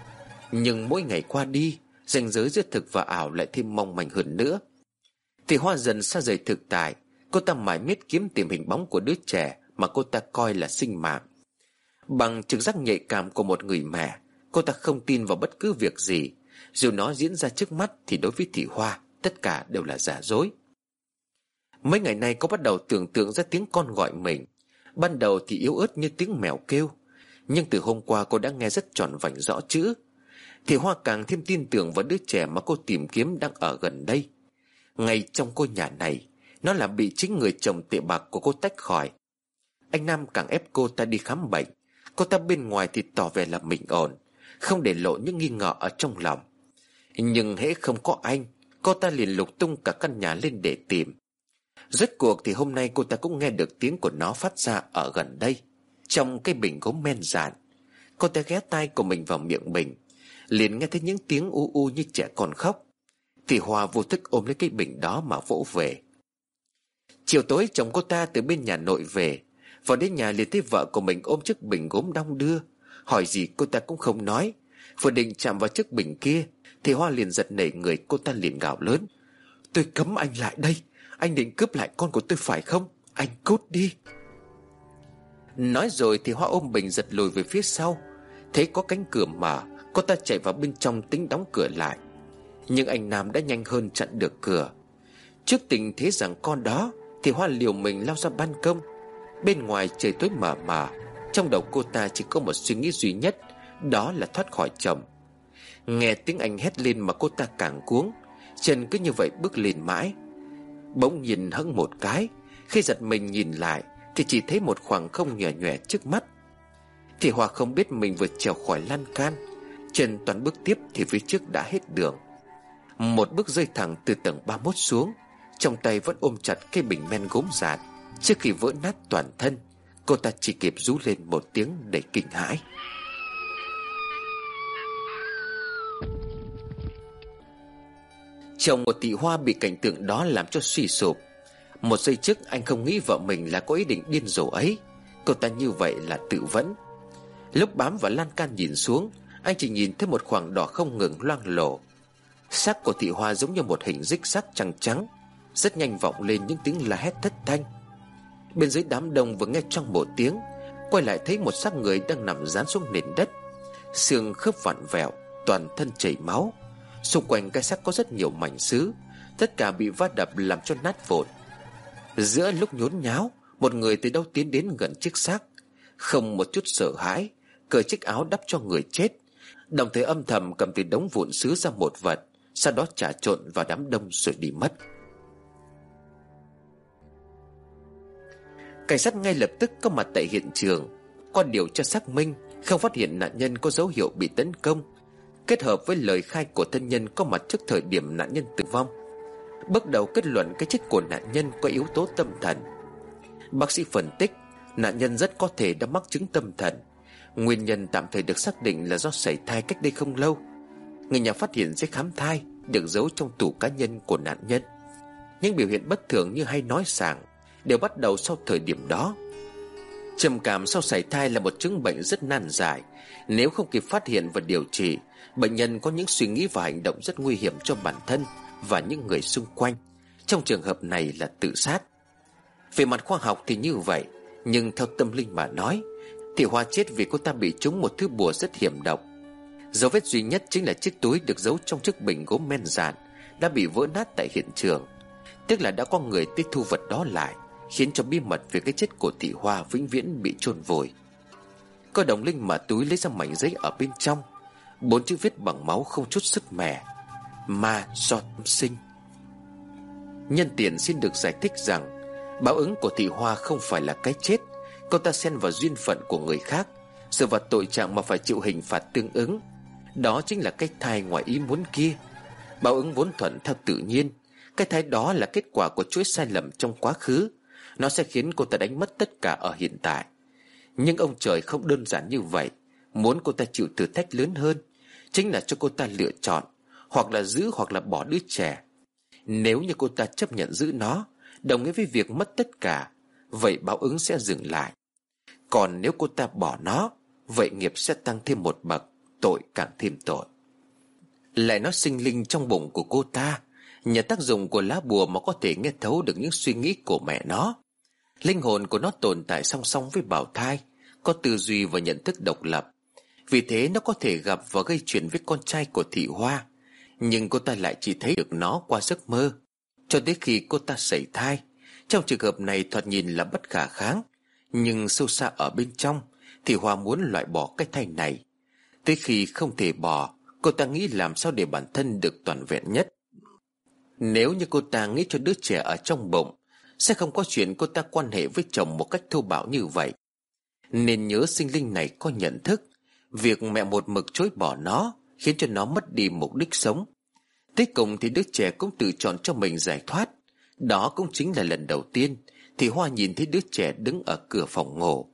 Speaker 2: Nhưng mỗi ngày qua đi, ranh giới giữa thực và ảo lại thêm mong manh hơn nữa. Thì hoa dần xa rời thực tại, Cô ta mãi miết kiếm tìm hình bóng của đứa trẻ mà cô ta coi là sinh mạng. Bằng trực giác nhạy cảm của một người mẹ, Cô ta không tin vào bất cứ việc gì. Dù nó diễn ra trước mắt Thì đối với thị hoa, Tất cả đều là giả dối. Mấy ngày nay cô bắt đầu tưởng tượng ra tiếng con gọi mình. Ban đầu thì yếu ớt như tiếng mèo kêu, Nhưng từ hôm qua cô đã nghe rất tròn vành rõ chữ. Thì Hoa càng thêm tin tưởng vào đứa trẻ mà cô tìm kiếm đang ở gần đây. Ngay trong cô nhà này, Nó là bị chính người chồng tệ bạc của cô tách khỏi. Anh Nam càng ép cô ta đi khám bệnh. Cô ta bên ngoài thì tỏ vẻ là mình ổn, Không để lộ những nghi ngờ ở trong lòng. Nhưng hễ không có anh, Cô ta liền lục tung cả căn nhà lên để tìm. Rốt cuộc thì hôm nay cô ta cũng nghe được tiếng của nó phát ra ở gần đây, Trong cái bình gốm men dạn. Cô ta ghé tay của mình vào miệng bình Liền nghe thấy những tiếng u u như trẻ con khóc. Thì Hòa vô thức ôm lấy cái bình đó mà vỗ về. Chiều tối chồng cô ta từ bên nhà nội về vào đến nhà liền thấy vợ của mình ôm chiếc bình gốm đong đưa. Hỏi gì cô ta cũng không nói. Vừa định chạm vào chiếc bình kia, Thì Hoa liền giật nảy người, cô ta liền gào lớn. Tôi cấm anh lại đây. Anh định cướp lại con của tôi phải không? Anh cút đi. Nói rồi thì Hoa ôm bình giật lùi về phía sau. Thấy có cánh cửa mở Cô ta chạy vào bên trong tính đóng cửa lại. Nhưng anh Nam đã nhanh hơn chặn được cửa. Trước tình thế rằng con đó, Thì Hoa liều mình lao ra ban công. Bên ngoài trời tối mờ mờ, Trong đầu cô ta chỉ có một suy nghĩ duy nhất, Đó là thoát khỏi chồng Nghe tiếng anh hét lên mà cô ta càng cuống, Chân cứ như vậy bước lên mãi. Bỗng nhìn hững một cái, Khi giật mình nhìn lại, Thì chỉ thấy một khoảng không nhỏ nhòe trước mắt. Thì Hòa không biết mình vừa trèo khỏi lan can, Chân toàn bước tiếp thì phía trước đã hết đường. Một bước rơi thẳng từ tầng 31 xuống, Trong tay vẫn ôm chặt cái bình men gốm giạt. Trước khi vỡ nát toàn thân, Cô ta chỉ kịp rú lên một tiếng để kinh hãi. Chồng của tỷ Hoa bị cảnh tượng đó làm cho suy sụp. Một giây trước, anh không nghĩ vợ mình là có ý định điên rồ ấy. Cô ta như vậy là tự vẫn. Lúc bám vào lan can nhìn xuống, Anh chỉ nhìn thấy một khoảng đỏ không ngừng loang lổ. Sắc của thị hoa giống như một hình dích sắc trắng trắng, Rất nhanh vọng lên những tiếng la hét thất thanh. Bên dưới đám đông vừa nghe trong một tiếng, Quay lại thấy một xác người đang nằm dán xuống nền đất. Xương khớp vặn vẹo, Toàn thân chảy máu. Xung quanh cái xác có rất nhiều mảnh sứ Tất cả bị va đập làm cho nát vụn. Giữa lúc nhốn nháo, Một người từ đâu tiến đến gần chiếc xác. Không một chút sợ hãi, Cởi chiếc áo đắp cho người chết. Đồng thời âm thầm cầm từ đống vụn sứ ra một vật, Sau đó trà trộn vào đám đông rồi đi mất. Cảnh sát ngay lập tức có mặt tại hiện trường. Qua điều tra xác minh, Không phát hiện nạn nhân có dấu hiệu bị tấn công. Kết hợp với lời khai của thân nhân có mặt trước thời điểm nạn nhân tử vong. Bước đầu kết luận cái chết của nạn nhân có yếu tố tâm thần. Bác sĩ phân tích, Nạn nhân rất có thể đã mắc chứng tâm thần. Nguyên nhân tạm thời được xác định là do sảy thai cách đây không lâu. Người nhà phát hiện giấy khám thai Được giấu trong tủ cá nhân của nạn nhân. Những biểu hiện bất thường như hay nói sảng Đều bắt đầu sau thời điểm đó. Trầm cảm sau sảy thai là một chứng bệnh rất nan giải. Nếu không kịp phát hiện và điều trị, Bệnh nhân có những suy nghĩ và hành động rất nguy hiểm cho bản thân Và những người xung quanh. Trong trường hợp này là tự sát. Về mặt khoa học thì như vậy, Nhưng theo tâm linh mà nói, Thì Hoa chết vì cô ta bị trúng một thứ bùa rất hiểm độc. Dấu vết duy nhất chính là chiếc túi được giấu trong chiếc bình gốm men dạn Đã bị vỡ nát tại hiện trường, Tức là đã có người tích thu vật đó lại. Khiến cho bí mật về cái chết của thị hoa vĩnh viễn bị chôn vùi. Có đồng linh mở túi lấy ra mảnh giấy ở bên trong, Bốn chữ viết bằng máu không chút sức mẻ, Ma do sinh. Nhân tiện xin được giải thích rằng, Báo ứng của thị hoa không phải là cái chết, Cô ta xen vào duyên phận của người khác Sự vào tội trạng mà phải chịu hình phạt tương ứng. Đó chính là cái thai ngoài ý muốn kia. Báo ứng vốn thuận theo tự nhiên, Cái thai đó là kết quả của chuỗi sai lầm trong quá khứ. Nó sẽ khiến cô ta đánh mất tất cả ở hiện tại. Nhưng ông trời không đơn giản như vậy. Muốn cô ta chịu thử thách lớn hơn, Chính là cho cô ta lựa chọn, Hoặc là giữ hoặc là bỏ đứa trẻ. Nếu như cô ta chấp nhận giữ nó, Đồng nghĩa với việc mất tất cả, Vậy báo ứng sẽ dừng lại. Còn nếu cô ta bỏ nó, Vậy nghiệp sẽ tăng thêm một bậc, Tội càng thêm tội. Lại nó sinh linh trong bụng của cô ta, Nhờ tác dụng của lá bùa mà có thể nghe thấu được những suy nghĩ của mẹ nó. Linh hồn của nó tồn tại song song với bào thai, Có tư duy và nhận thức độc lập. Vì thế nó có thể gặp và gây chuyện với con trai của thị hoa, Nhưng cô ta lại chỉ thấy được nó qua giấc mơ. Cho tới khi cô ta xảy thai, Trong trường hợp này thoạt nhìn là bất khả kháng, Nhưng sâu xa ở bên trong, Thị hoa muốn loại bỏ cái thai này. Tới khi không thể bỏ, Cô ta nghĩ làm sao để bản thân được toàn vẹn nhất. Nếu như cô ta nghĩ cho đứa trẻ ở trong bụng sẽ không có chuyện cô ta quan hệ với chồng một cách thô bạo như vậy. Nên nhớ sinh linh này có nhận thức. Việc mẹ một mực chối bỏ nó Khiến cho nó mất đi mục đích sống. Tới cùng thì đứa trẻ cũng tự chọn cho mình giải thoát. Đó cũng chính là lần đầu tiên Thì Hoa nhìn thấy đứa trẻ đứng ở cửa phòng ngủ.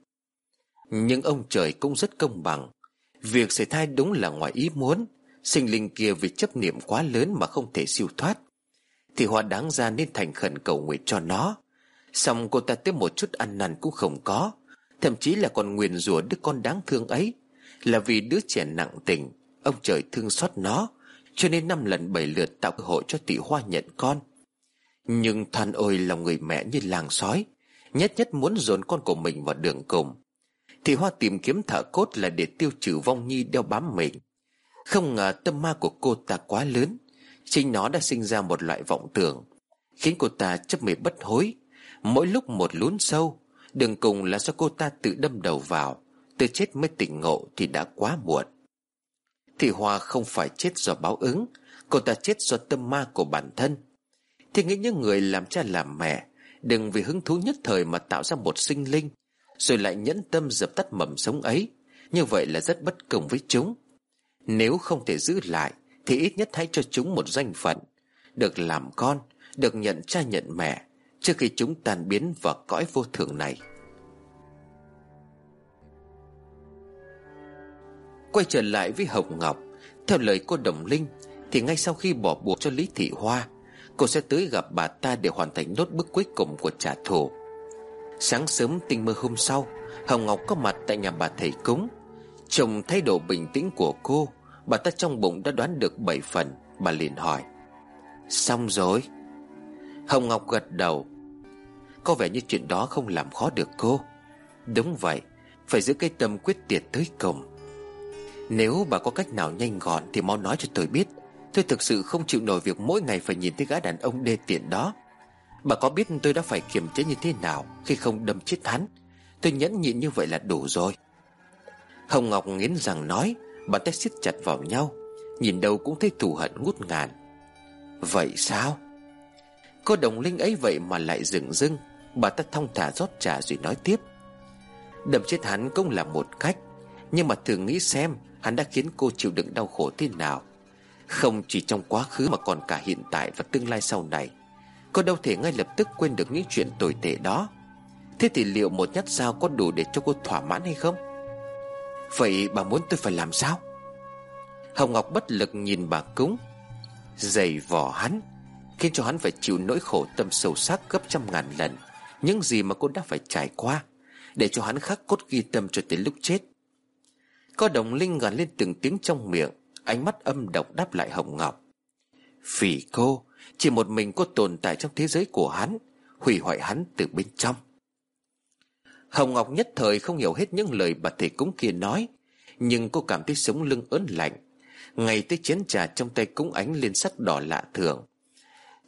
Speaker 2: Nhưng ông trời cũng rất công bằng. Việc xảy thai đúng là ngoài ý muốn. Sinh linh kia vì chấp niệm quá lớn mà không thể siêu thoát. Thì Hoa đáng ra nên thành khẩn cầu nguyện cho nó. Xong cô ta tiếp một chút ăn năn cũng không có. Thậm chí là còn nguyền rủa đứa con đáng thương ấy. Là vì đứa trẻ nặng tình, Ông trời thương xót nó. Cho nên năm lần bảy lượt tạo cơ hội cho tỷ hoa nhận con. Nhưng than ôi lòng người mẹ như làng sói, Nhất nhất muốn dồn con của mình vào đường cùng. Thì hoa tìm kiếm thợ cốt là để tiêu trừ vong nhi đeo bám mình. Không ngờ tâm ma của cô ta quá lớn Chính nó đã sinh ra một loại vọng tưởng, Khiến cô ta chấp mê bất hối. Mỗi lúc một lún sâu, Đường cùng là do cô ta tự đâm đầu vào Từ chết mới tỉnh ngộ thì đã quá muộn. Thì Hoa không phải chết do báo ứng, Cô ta chết do tâm ma của bản thân. Thì nghĩ những người làm cha làm mẹ, Đừng vì hứng thú nhất thời mà tạo ra một sinh linh, Rồi lại nhẫn tâm dập tắt mầm sống ấy. Như vậy là rất bất công với chúng. Nếu không thể giữ lại thì ít nhất hãy cho chúng một danh phận, Được làm con, Được nhận cha nhận mẹ Trước khi chúng tan biến vào cõi vô thường này. Quay trở lại với Hồng Ngọc, Theo lời cô Đồng Linh, Thì ngay sau khi bỏ buộc cho Lý Thị Hoa, Cô sẽ tới gặp bà ta để hoàn thành nốt bước cuối cùng của trả thù. Sáng sớm tinh mơ hôm sau, Hồng Ngọc có mặt tại nhà bà thầy cúng. Chồng thay độ bình tĩnh của cô Bà ta trong bụng đã đoán được bảy phần, Bà liền hỏi. Xong rồi. Hồng Ngọc gật đầu. Có vẻ như chuyện đó không làm khó được cô. Đúng vậy, Phải giữ cái tâm quyết tiệt tới cùng. Nếu bà có cách nào nhanh gọn Thì mau nói cho tôi biết. Tôi thực sự không chịu nổi việc mỗi ngày Phải nhìn thấy gã đàn ông đê tiện đó. Bà có biết tôi đã phải kiềm chế như thế nào Khi không đâm chết hắn? Tôi nhẫn nhịn như vậy là đủ rồi. Hồng Ngọc nghiến rằng nói. Bàn tay siết chặt vào nhau, Nhìn đâu cũng thấy thù hận ngút ngàn. Vậy sao? Cô đồng linh ấy vậy mà lại dừng dưng Bà ta thong thả rót trà rồi nói tiếp. Đâm chết hắn cũng là một cách, Nhưng mà thử nghĩ xem, Hắn đã khiến cô chịu đựng đau khổ thế nào. Không chỉ trong quá khứ mà còn cả hiện tại và tương lai sau này. Cô đâu thể ngay lập tức quên được những chuyện tồi tệ đó. Thế thì liệu một nhát dao có đủ để cho cô thỏa mãn hay không? Vậy bà muốn tôi phải làm sao? Hồng Ngọc bất lực nhìn bà cúng. Dày vò hắn, Khiến cho hắn phải chịu nỗi khổ tâm sâu sắc gấp trăm ngàn lần. Những gì mà cô đã phải trải qua, Để cho hắn khắc cốt ghi tâm cho tới lúc chết. Có đồng linh gần lên từng tiếng trong miệng, Ánh mắt âm độc đáp lại Hồng Ngọc. Vì cô, Chỉ một mình cô tồn tại trong thế giới của hắn, Hủy hoại hắn từ bên trong. Hồng Ngọc nhất thời không hiểu hết những lời bà thầy cúng kia nói, Nhưng cô cảm thấy sống lưng ớn lạnh. Ngày tới chén trà trong tay cúng ánh lên sắc đỏ lạ thường.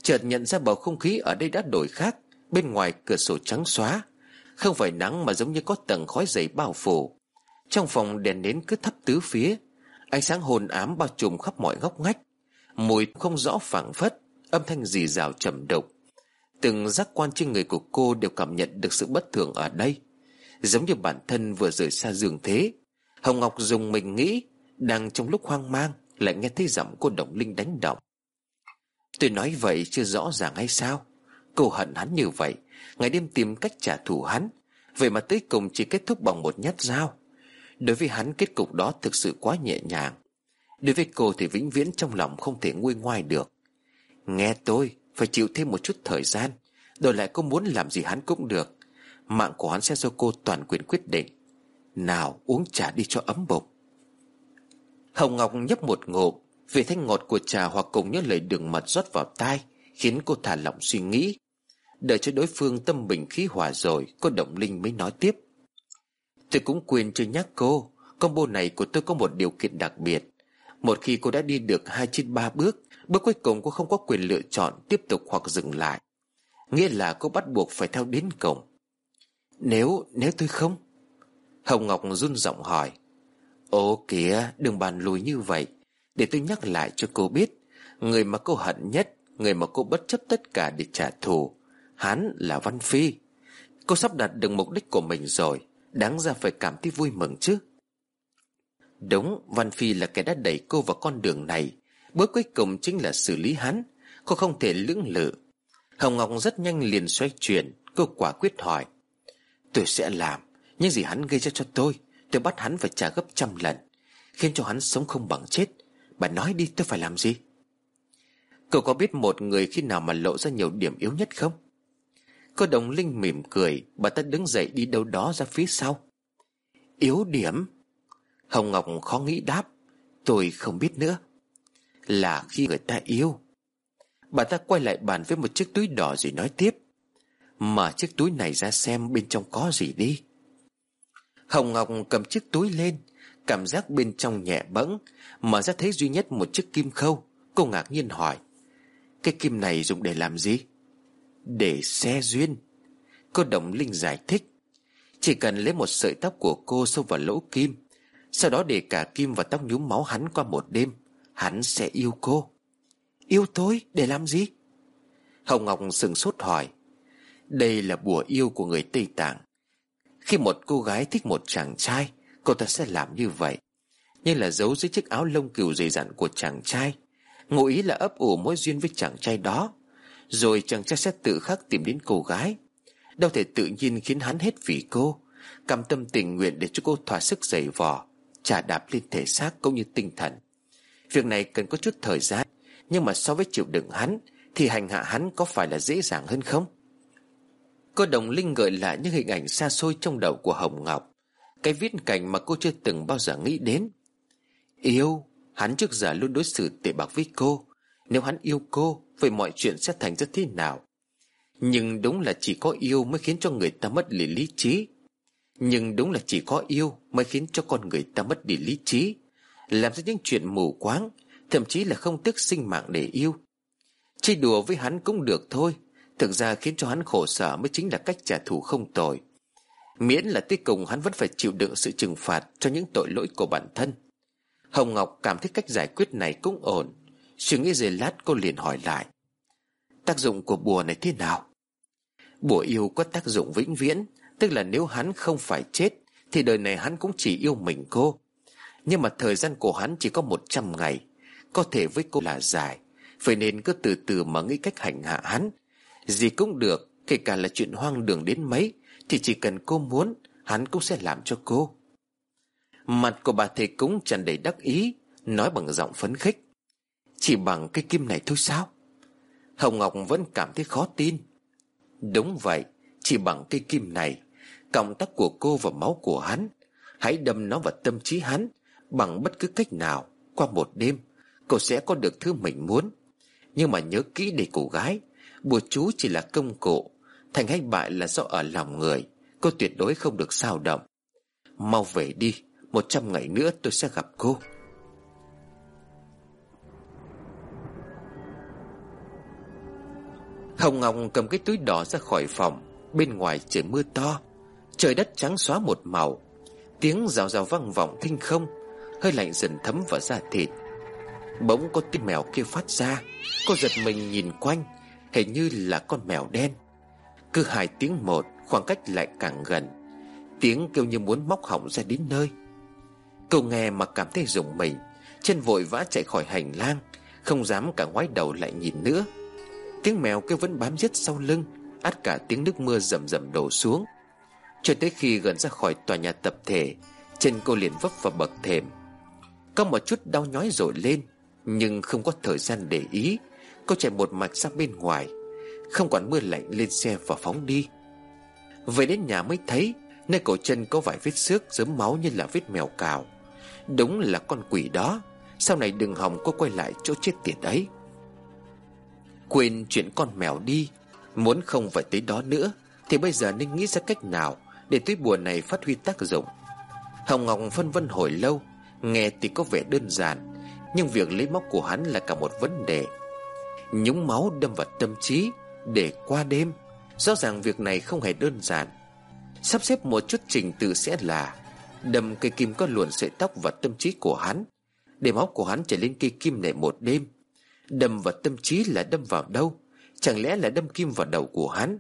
Speaker 2: Chợt nhận ra bầu không khí ở đây đã đổi khác, Bên ngoài cửa sổ trắng xóa. Không phải nắng mà giống như có tầng khói dày bao phủ. Trong phòng đèn nến cứ thắp tứ phía, Ánh sáng hồn ám bao trùm khắp mọi góc ngách. Mùi không rõ phảng phất, Âm thanh rì rào trầm độc Từng giác quan trên người của cô đều cảm nhận được sự bất thường ở đây. Giống như bản thân vừa rời xa giường thế. Hồng Ngọc dùng mình nghĩ, Đang trong lúc hoang mang, Lại nghe thấy giọng cô Đồng Linh đánh động. Tôi nói vậy chưa rõ ràng hay sao? Cô hận hắn như vậy, Ngày đêm tìm cách trả thù hắn, Vậy mà tới cùng chỉ kết thúc bằng một nhát dao. Đối với hắn, kết cục đó thực sự quá nhẹ nhàng. Đối với cô thì vĩnh viễn trong lòng không thể nguôi ngoai được. Nghe tôi, Phải chịu thêm một chút thời gian, Đổi lại cô muốn làm gì hắn cũng được. Mạng của hắn sẽ do cô toàn quyền quyết định. Nào, uống trà đi cho ấm bụng. Hồng Ngọc nhấp một ngụm, Vị thanh ngọt của trà hoặc cùng những lời đường mật rót vào tai, Khiến cô thả lỏng suy nghĩ. Đợi cho đối phương tâm bình khí hòa rồi, Cô Động Linh mới nói tiếp. Tôi cũng quên chưa nhắc cô, Combo này của tôi có một điều kiện đặc biệt. Một khi cô đã đi được hai trên ba bước Bước cuối cùng cô không có quyền lựa chọn Tiếp tục hoặc dừng lại. Nghĩa là cô bắt buộc phải theo đến cổng. Nếu, nếu tôi không? Hồng Ngọc run giọng hỏi. Ồ kìa đừng bàn lùi như vậy. Để tôi nhắc lại cho cô biết Người mà cô hận nhất Người mà cô bất chấp tất cả để trả thù Hắn là Văn Phi. Cô sắp đạt được mục đích của mình rồi Đáng ra phải cảm thấy vui mừng chứ. Đúng Văn Phi là kẻ đã đẩy cô vào con đường này. Bước cuối cùng chính là xử lý hắn. Cô không thể lưỡng lự. Hồng Ngọc rất nhanh liền xoay chuyển Cô quả quyết hỏi. Tôi sẽ làm. Những gì hắn gây ra cho tôi Tôi bắt hắn phải trả gấp trăm lần, Khiến cho hắn sống không bằng chết. Bà nói đi, tôi phải làm gì? Cậu có biết một người khi nào mà lộ ra nhiều điểm yếu nhất không? Cô đồng linh mỉm cười, Bà ta đứng dậy đi đâu đó ra phía sau. Yếu điểm? Hồng Ngọc khó nghĩ đáp, Tôi không biết nữa. Là khi người ta yêu. Bà ta quay lại bàn với một chiếc túi đỏ rồi nói tiếp. Mở chiếc túi này ra xem bên trong có gì đi. Hồng Ngọc cầm chiếc túi lên, Cảm giác bên trong nhẹ bẫng, Mở ra thấy duy nhất một chiếc kim khâu. Cô ngạc nhiên hỏi, Cái kim này dùng để làm gì? Để xe duyên. Cô Đồng Linh giải thích, Chỉ cần lấy một sợi tóc của cô xông vào lỗ kim, Sau đó để cả kim và tóc nhúm máu hắn qua một đêm, Hắn sẽ yêu cô. Yêu tôi? Để làm gì? Hồng Ngọc sừng sốt hỏi đây là bùa yêu của người Tây Tạng. Khi một cô gái thích một chàng trai, Cô ta sẽ làm như vậy. Như là giấu dưới chiếc áo lông cừu dày dặn của chàng trai, Ngụ ý là ấp ủ mối duyên với chàng trai đó. Rồi chàng trai sẽ tự khắc tìm đến cô gái. Đâu thể tự nhiên khiến hắn hết vì cô. Cam tâm tình nguyện để cho cô thỏa sức giày vò Trả đạp lên thể xác cũng như tinh thần. Việc này cần có chút thời gian, Nhưng mà so với chịu đựng hắn, Thì hành hạ hắn có phải là dễ dàng hơn không? Cô đồng linh gợi lại những hình ảnh xa xôi trong đầu của Hồng Ngọc, Cái viết cảnh mà cô chưa từng bao giờ nghĩ đến. Yêu, Hắn trước giờ luôn đối xử tệ bạc với cô. Nếu hắn yêu cô, Vậy mọi chuyện sẽ thành ra thế nào? Nhưng đúng là chỉ có yêu Mới khiến cho người ta mất đi lý trí. Nhưng đúng là chỉ có yêu Mới khiến cho con người ta mất đi lý trí. Làm ra những chuyện mù quáng, Thậm chí là không tiếc sinh mạng để yêu. Chơi đùa với hắn cũng được thôi Thực ra khiến cho hắn khổ sở Mới chính là cách trả thù không tội. Miễn là cuối cùng hắn vẫn phải chịu đựng sự trừng phạt Cho những tội lỗi của bản thân. Hồng Ngọc cảm thấy cách giải quyết này cũng ổn. Suy nghĩ giây lát, cô liền hỏi lại. Tác dụng của bùa này thế nào? Bùa yêu có tác dụng vĩnh viễn, Tức là nếu hắn không phải chết, Thì đời này hắn cũng chỉ yêu mình cô. Nhưng mà thời gian của hắn chỉ có một trăm ngày, Có thể với cô là dài. Vậy nên cứ từ từ mà nghĩ cách hành hạ hắn gì cũng được, Kể cả là chuyện hoang đường đến mấy, Thì chỉ cần cô muốn, Hắn cũng sẽ làm cho cô. Mặt của bà thầy cúng tràn đầy đắc ý, Nói bằng giọng phấn khích. Chỉ bằng cái kim này thôi sao? Hồng Ngọc vẫn cảm thấy khó tin. Đúng vậy, Chỉ bằng cây kim này, Cộng tác của cô và máu của hắn, Hãy đâm nó vào tâm trí hắn, Bằng bất cứ cách nào, Qua một đêm, Cô sẽ có được thứ mình muốn. Nhưng mà nhớ kỹ để cô gái Bùa chú chỉ là công cụ, Thành hay bại là do ở lòng người, Cô tuyệt đối không được sao động. Mau về đi, Một trăm ngày nữa tôi sẽ gặp cô. Hồng Ngọc cầm cái túi đỏ ra khỏi phòng, Bên ngoài trời mưa to, Trời đất trắng xóa một màu. Tiếng rào rào vang vọng thinh không, Hơi lạnh dần thấm vào da thịt. Bỗng có tiếng mèo kêu phát ra, Cô giật mình nhìn quanh. Hình như là con mèo đen. Cứ hai tiếng một, Khoảng cách lại càng gần. Tiếng kêu như muốn móc họng ra đến nơi. Cô nghe mà cảm thấy rùng mình. Chân vội vã chạy khỏi hành lang, Không dám cả ngoái đầu lại nhìn nữa. Tiếng mèo kêu vẫn bám giết sau lưng, Át cả tiếng nước mưa rầm rầm đổ xuống. Cho tới khi gần ra khỏi tòa nhà tập thể, Chân cô liền vấp vào bậc thềm. Có một chút đau nhói rồi lên, Nhưng không có thời gian để ý. Cô chạy một mạch ra bên ngoài, Không quản mưa lạnh lên xe và phóng đi. Về đến nhà mới thấy, Nơi cổ chân có vài vết xước Dớm máu như là vết mèo cào. Đúng là con quỷ đó, Sau này đừng hòng cô quay lại chỗ chết tiệt ấy. Quên chuyện con mèo đi, Muốn không phải tới đó nữa, Thì bây giờ nên nghĩ ra cách nào Để túi bùa này phát huy tác dụng. Hồng Ngọc phân vân hồi lâu, Nghe thì có vẻ đơn giản, Nhưng việc lấy móc của hắn là cả một vấn đề. Nhúng máu đâm vào tâm trí Để qua đêm. Rõ ràng việc này không hề đơn giản. Sắp xếp một chút trình tự sẽ là Đâm cây kim có luồn sợi tóc vào tâm trí của hắn, Để máu của hắn trở lên cây kim này một đêm. Đâm vào tâm trí là đâm vào đâu? Chẳng lẽ là đâm kim vào đầu của hắn?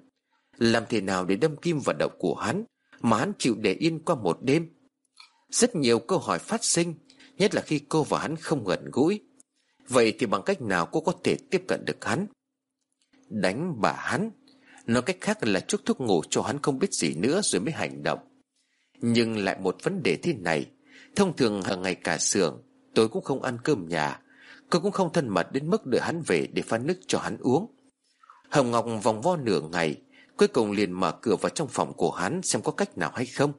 Speaker 2: Làm thế nào để đâm kim vào đầu của hắn Mà hắn chịu để yên qua một đêm? Rất nhiều câu hỏi phát sinh, Nhất là khi cô và hắn không gần gũi Vậy thì bằng cách nào cô có thể tiếp cận được hắn? Đánh bà hắn. Nói cách khác là chúc thuốc ngủ cho hắn không biết gì nữa rồi mới hành động. Nhưng lại một vấn đề thế này. Thông thường hàng ngày cả xưởng, Tôi cũng không ăn cơm nhà. Cô cũng không thân mật đến mức đợi hắn về Để pha nước cho hắn uống. Hồng Ngọc vòng vo nửa ngày, Cuối cùng liền mở cửa vào trong phòng của hắn Xem có cách nào hay không.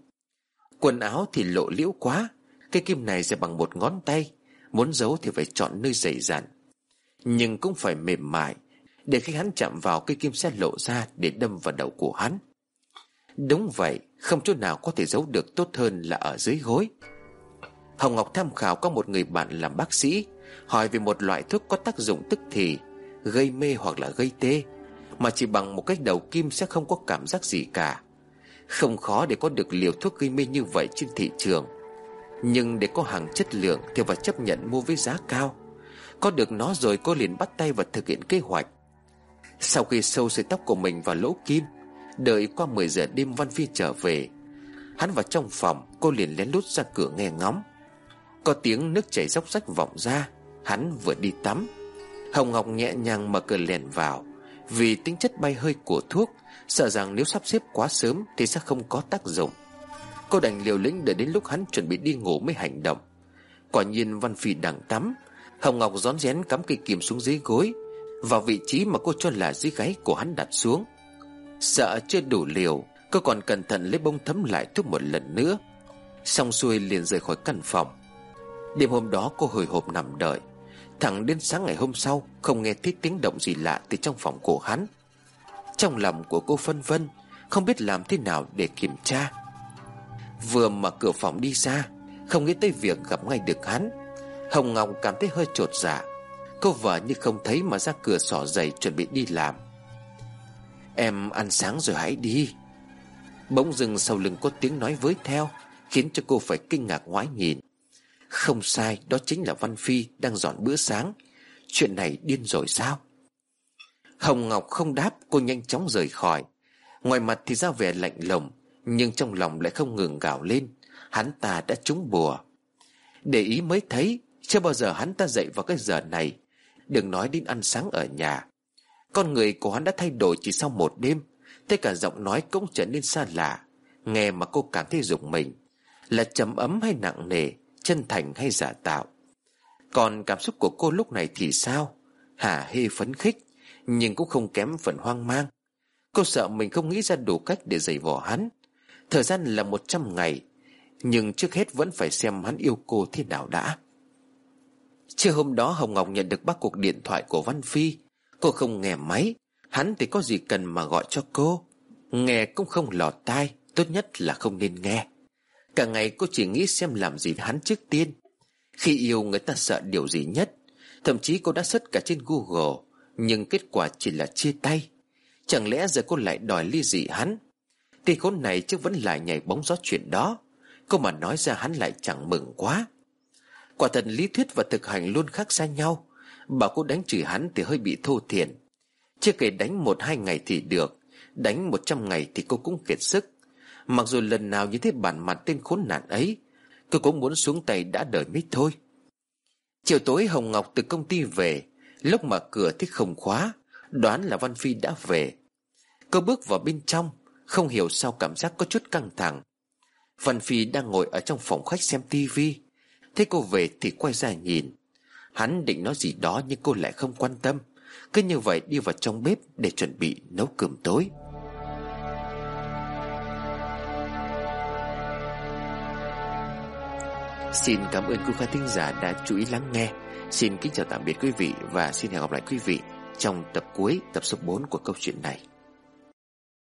Speaker 2: Quần áo thì lộ liễu quá Cây kim này dài bằng một ngón tay. Muốn giấu thì phải chọn nơi dày dặn. Nhưng cũng phải mềm mại, Để khi hắn chạm vào cây kim sẽ lộ ra Để đâm vào đầu của hắn. Đúng vậy, Không chỗ nào có thể giấu được tốt hơn là ở dưới gối. Hồng Ngọc tham khảo có một người bạn làm bác sĩ, Hỏi về một loại thuốc có tác dụng tức thì, Gây mê hoặc là gây tê, Mà chỉ bằng một cách đầu kim sẽ không có cảm giác gì cả. Không khó để có được liều thuốc gây mê như vậy trên thị trường. Nhưng để có hàng chất lượng Thì phải chấp nhận mua với giá cao. Có được nó rồi cô liền bắt tay và thực hiện kế hoạch. Sau khi sâu sợi tóc của mình vào lỗ kim, Đợi qua 10 giờ đêm Văn Phi trở về. Hắn vào trong phòng, Cô liền lén lút ra cửa nghe ngóng. Có tiếng nước chảy róc rách vọng ra, Hắn vừa đi tắm. Hồng Ngọc nhẹ nhàng mở cửa lèn vào. Vì tính chất bay hơi của thuốc, Sợ rằng nếu sắp xếp quá sớm Thì sẽ không có tác dụng. Cô đành liều lĩnh để đến lúc hắn chuẩn bị đi ngủ mới hành động. Quả nhiên Văn Phi đang tắm, Hồng Ngọc rón rén cắm cây kìm xuống dưới gối, Vào vị trí mà cô cho là dưới gáy của hắn đặt xuống. Sợ chưa đủ liều, Cô còn cẩn thận lấy bông thấm lại thuốc một lần nữa. Xong xuôi liền rời khỏi căn phòng. Đêm hôm đó cô hồi hộp nằm đợi. Thẳng đến sáng ngày hôm sau, Không nghe thấy tiếng động gì lạ từ trong phòng của hắn. Trong lòng của cô phân vân, Không biết làm thế nào để kiểm tra. Vừa mở cửa phòng đi ra, Không nghĩ tới việc gặp ngay được hắn. Hồng Ngọc cảm thấy hơi trột dạ. Cô vợ như không thấy mà ra cửa sỏ giày chuẩn bị đi làm. Em ăn sáng rồi hãy đi. Bỗng dừng sau lưng có tiếng nói với theo, Khiến cho cô phải kinh ngạc ngoái nhìn. Không sai, Đó chính là Văn Phi đang dọn bữa sáng. Chuyện này điên rồi sao? Hồng Ngọc không đáp, Cô nhanh chóng rời khỏi. Ngoài mặt thì ra vẻ lạnh lùng. Nhưng trong lòng lại không ngừng gào lên. Hắn ta đã trúng bùa. Để ý mới thấy, Chưa bao giờ hắn ta dậy vào cái giờ này. Đừng nói đến ăn sáng ở nhà. Con người của hắn đã thay đổi chỉ sau một đêm. Thế cả giọng nói cũng trở nên xa lạ. Nghe mà cô cảm thấy rụng mình. Là trầm ấm hay nặng nề, Chân thành hay giả tạo. Còn cảm xúc của cô lúc này thì sao? Hả hê phấn khích, Nhưng cũng không kém phần hoang mang. Cô sợ mình không nghĩ ra đủ cách để giày vò hắn. Thời gian là một trăm ngày, Nhưng trước hết vẫn phải xem hắn yêu cô thế nào đã. Trưa hôm đó Hồng Ngọc nhận được bác cuộc điện thoại của Văn Phi. Cô không nghe máy, Hắn thì có gì cần mà gọi cho cô. Nghe cũng không lọt tai, Tốt nhất là không nên nghe. Cả ngày cô chỉ nghĩ xem làm gì hắn trước tiên. Khi yêu người ta sợ điều gì nhất, Thậm chí cô đã search cả trên Google, Nhưng kết quả chỉ là chia tay. Chẳng lẽ giờ cô lại đòi ly dị hắn? Tên khốn này chứ vẫn lại nhảy bóng gió chuyện đó. Cô mà nói ra hắn lại chẳng mừng quá. Quả thật lý thuyết và thực hành luôn khác xa nhau. Bảo cô đánh chửi hắn thì hơi bị thô thiển. Chưa kể đánh một hai ngày thì được. Đánh một trăm ngày thì cô cũng kiệt sức. Mặc dù lần nào như thế bản mặt tên khốn nạn ấy, Cô cũng muốn xuống tay đã đời mít thôi. Chiều tối Hồng Ngọc từ công ty về. Lúc mở cửa thì không khóa, Đoán là Văn Phi đã về. Cô bước vào bên trong. Không hiểu sao cảm giác có chút căng thẳng. Văn Phi đang ngồi ở trong phòng khách xem tivi Thấy cô về thì quay ra nhìn. Hắn định nói gì đó nhưng cô lại không quan tâm. Cứ như vậy đi vào trong bếp để chuẩn bị nấu cơm tối. Xin cảm ơn quý khán thính giả đã chú ý lắng nghe. Xin kính chào tạm biệt quý vị Và xin hẹn gặp lại quý vị Trong tập cuối, tập số 4 của câu chuyện này.